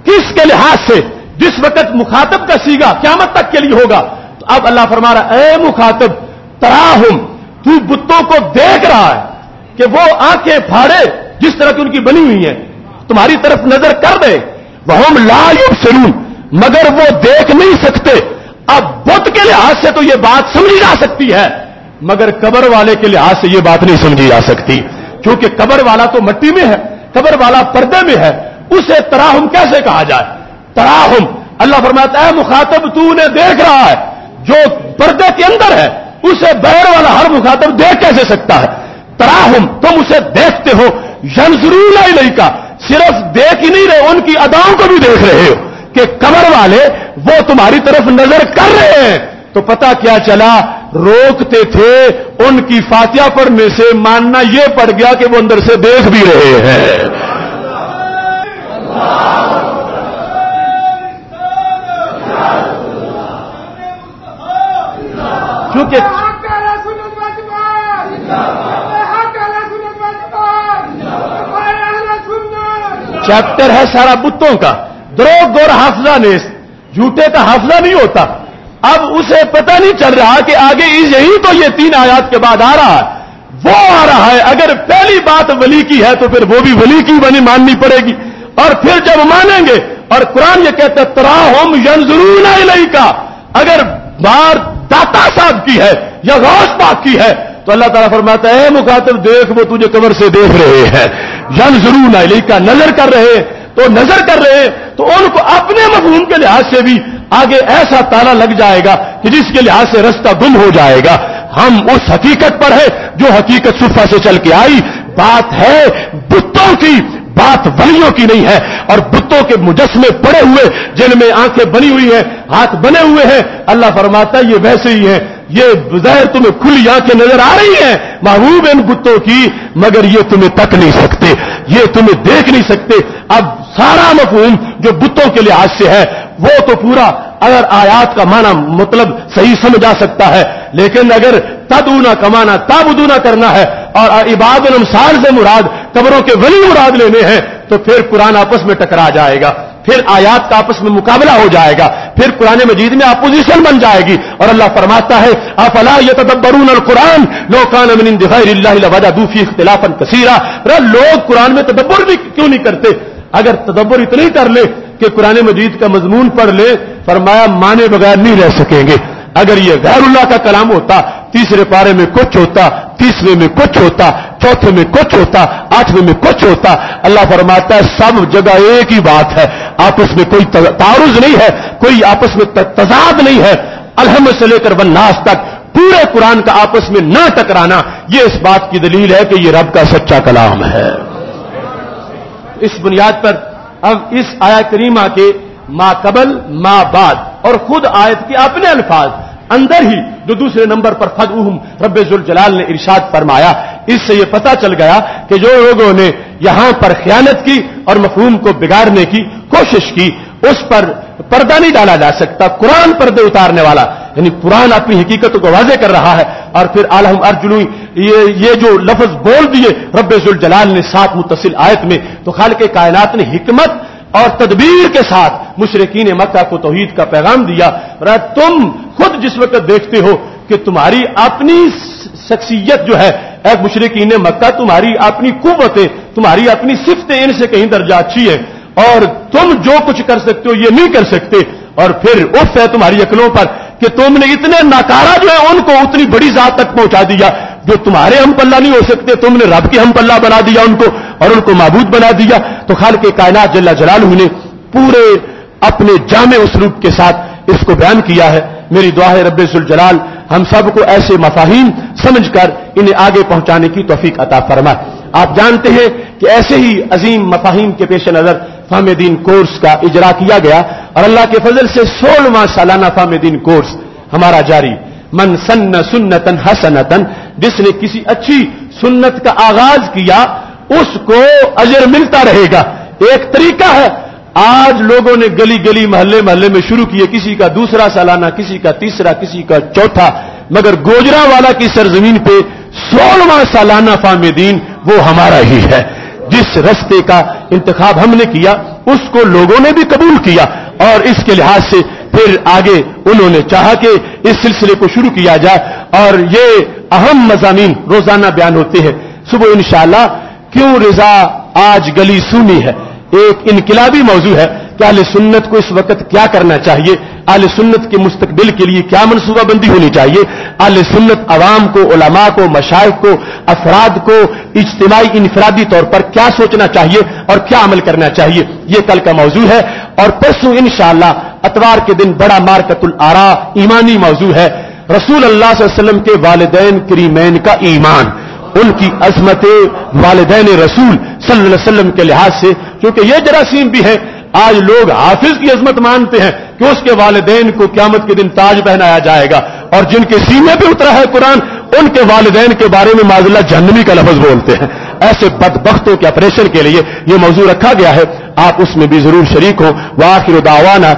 S1: किसके लिहाज से? जिस वक्त मुखातब का सीगा क्यामत तक के लिए होगा तो अब अल्लाह फरमा रहा ए मुखातब, तराहुम, तू बुतों को देख रहा है कि वो आँखें फाड़े जिस तरह की उनकी बनी हुई है, तुम्हारी तरफ़ नज़र कर दे वह हम लायुब मगर वो देख नहीं सकते। अब बुत के लिहाज से तो यह बात समझी जा सकती है, मगर कबर वाले के लिहाज से यह बात नहीं समझी जा सकती। क्योंकि कबर वाला तो मट्टी में है, कबर वाला पर्दे में है, उसे तराहम कैसे कहा जाए? तराहम। अल्लाह फरमाता है मुखातब तू उन्हें देख रहा है, जो पर्दे के अंदर है, उसे बैर वाला हर मुखातब देख कैसे सकता है? तराहम, तुम उसे देखते हो यंजरूला नहीं का सिर्फ़ देख ही नहीं रहे, उनकी अदाओं को भी देख रहे हो। के कमर वाले वो तुम्हारी तरफ़ नज़र कर रहे हैं। तो पता क्या चला? रोकते थे, उनकी फातिया पर पढ़ने से मानना यह पड़ गया कि वो अंदर से देख भी रहे हैं। क्योंकि चैप्टर है सारा बुतों का। द्रोग गोर हाफजा नेस झूठे का हाफजा नहीं होता। अब उसे पता नहीं चल रहा कि आगे यही तो ये तीन आयात के बाद आ रहा है। वो आ रहा है। अगर पहली बात वली की है तो फिर वो भी वली की बनी माननी पड़ेगी। और फिर जब मानेंगे, और कुरान ये कहते हैं, तराहम यंजरून इलई का अगर बार दाता साहब की है या गौस पाक की है तो अल्लाह ताला फरमाता है मुखातिब देख, वो तुझे कबर से देख रहे हैं। इलई का नज़र कर रहे हैं। तो नज़र कर रहे हैं तो उनको अपने मफहूम के लिहाज से भी आगे ऐसा ताला लग जाएगा कि जिसके लिहाज से रास्ता गुम हो जाएगा। हम उस हकीकत पर है, जो हकीकत सुफा से चल के आई। बात है, बुतों की, बात वलियों की नहीं है। और बुतों के मुजस्मे पड़े हुए, जिनमें आँखें बनी हुई हैं, हाथ बने हुए हैं, अल्लाह फरमाता ये वैसे ही है। ये बजैर तुम्हें खुली आँखें नज़र आ रही हैं, महबूब इन बुतों की, मगर ये तुम्हें तक नहीं सकते, ये तुम्हें देख नहीं सकते। अब सारा मफहूम जो बुतों के लिहाज से है, वो तो पूरा अगर आयात का माना मतलब सही समझ सकता है, लेकिन अगर तदूना कमाना ताबुदूना करना है, और इबाद सार से मुराद, कब्रों के वली मुराद लेने हैं तो फिर कुरान आपस में टकरा जाएगा। फिर आयात का आपस में मुकाबला हो जाएगा। फिर कुरान मजीद में अपोजिशन बन जाएगी। और अल्लाह फरमाता है ये तदब्बरून अल कुरान लोकान मिन दिफाइल्ला दूफी इख्तिलाफन कसीरा। लोग कुरान में तदब्बर भी क्यों नहीं करते? अगर तदब्बर इतने कर ले कि कुरान मजीद का मजमून पढ़ ले, फरमाया, माने बगैर नहीं रह सकेंगे। अगर ये गैरुल्लाह का कलाम होता, तीसरे पारे में कुछ होता, तीसरे में कुछ होता चौथे में कुछ होता, आठवें में कुछ होता। अल्लाह फरमाता है, सब जगह एक ही बात है। आपस में कोई तारुज नहीं है, कोई आपस में तजाद नहीं है। अलहमद से लेकर वन्नास तक, पूरे कुरान का आपस में न टकराना यह इस बात की दलील है कि यह रब का सच्चा कलाम है। इस बुनियाद पर, अब इस आया करीमा के मा कबल मा और खुद आयत के अपने अल्फाज। अंदर ही जो दूसरे नंबर पर फद उहम रब्बुल जलाल ने इरशाद फरमाया, इससे यह पता चल गया कि जो लोगों ने यहाँ पर खयानत की और मफहूम को बिगाड़ने की कोशिश की, उस पर पर्दा नहीं डाला जा सकता, कुरान पर्दे उतारने वाला, यानी कुरान अपनी हकीकत को वाजे कर रहा है, और फिर आलम अर्जुन ये ये जो लफ्ज बोल दिए रब्बुल जलाल ने सात मुतसिल आयत में तो खाल के कायनात ने हिकमत और तदबीर के साथ मुशरकिन मक्का को तोहीद का पैगाम दिया। तुम खुद जिस वक्त देखते हो कि तुम्हारी अपनी शख्सियत जो है एक मुशरकिन मक्का, तुम्हारी अपनी कुवतें, तुम्हारी अपनी सिफतें इनसे कहीं दर्जा अच्छी है। और तुम जो कुछ कर सकते हो, ये नहीं कर सकते। और फिर उफ है तुम्हारी अकलों पर कि तुमने इतने नाकारा जो है, उनको उतनी बड़ी जात तक पहुँचा दिया। जो तुम्हारे हम पल्ला नहीं हो सकते, तुमने रब के हम पल्ला बना दिया उनको। और उनको महबूद बना दिया तो खाल के कायनात जल्ला जलाल ने पूरे अपने जामे उसलूब के साथ इसको बयान किया है। मेरी दुआ है जलाल, हम सबको ऐसे मफाहिम समझकर इन्हें आगे पहुँचाने की तोफीक अता फरमा। आप जानते हैं कि ऐसे ही अजीम मफाहिम के पेश नज़र फाहमदीन कोर्स का इजरा किया गया और अल्लाह के फजल से सोलवा सालाना फाहमदीन कोर्स हमारा जारी। मन सन्न सुन्नतन हसनतन, जिसने किसी अच्छी सुन्नत का आगाज़ किया उसको अजर मिलता रहेगा। एक तरीका है, आज लोगों ने गली गली मोहल्ले मोहल्ले में शुरू किए किसी का दूसरा सालाना, किसी का तीसरा, किसी का चौथा, मगर गोजरा वाला की सरजमीन पे सोलवा सालाना फामिदीन वो हमारा ही है। जिस रस्ते का इंतखाब हमने किया, उसको लोगों ने भी कबूल किया और इसके लिहाज से फिर आगे उन्होंने चाहा कि इस सिलसिले को शुरू किया जाए और ये अहम मजामी रोज़ाना बयान होते हैं। सुबह इंशाला क्यों रिजा आज गली सुनी है? एक इनकलाबी मौजू है कि आल सुन्नत को इस वक्त क्या करना चाहिए? आल सुन्नत के मुस्तकबिल के लिए क्या मनसूबाबंदी होनी चाहिए? आल सुन्नत अवाम को, उलमा को मशाइ को, अफराद को इज्तमाही इनफरादी तौर पर क्या सोचना चाहिए और क्या अमल करना चाहिए? यह कल का मौजू है और परसों इन अतवार के दिन बड़ा मारकतुल आरा, ईमानी मौजू है। रसूल अल्लाह वसल्लम के वालदेन करीमैन का ईमान। उनकी अजमत वालदेन रसूल सल्लल्लाहु वसल्लम के लिहाज से, क्योंकि यह जरासीम भी है, आज लोग हाफिज की अजमत मानते हैं कि उसके वालदेन को क्यामत के दिन ताज पहनाया जाएगा, और जिनके सीने पे उतरा है कुरान, उनके वालदेन के बारे में माजिल्ला जहनमी का लफज बोलते हैं। ऐसे बदबख्तों के ऑपरेशन के लिए यह मौजूद रखा गया है। आप उसमें भी ज़रूर शरीक हो। वाखिर दावाना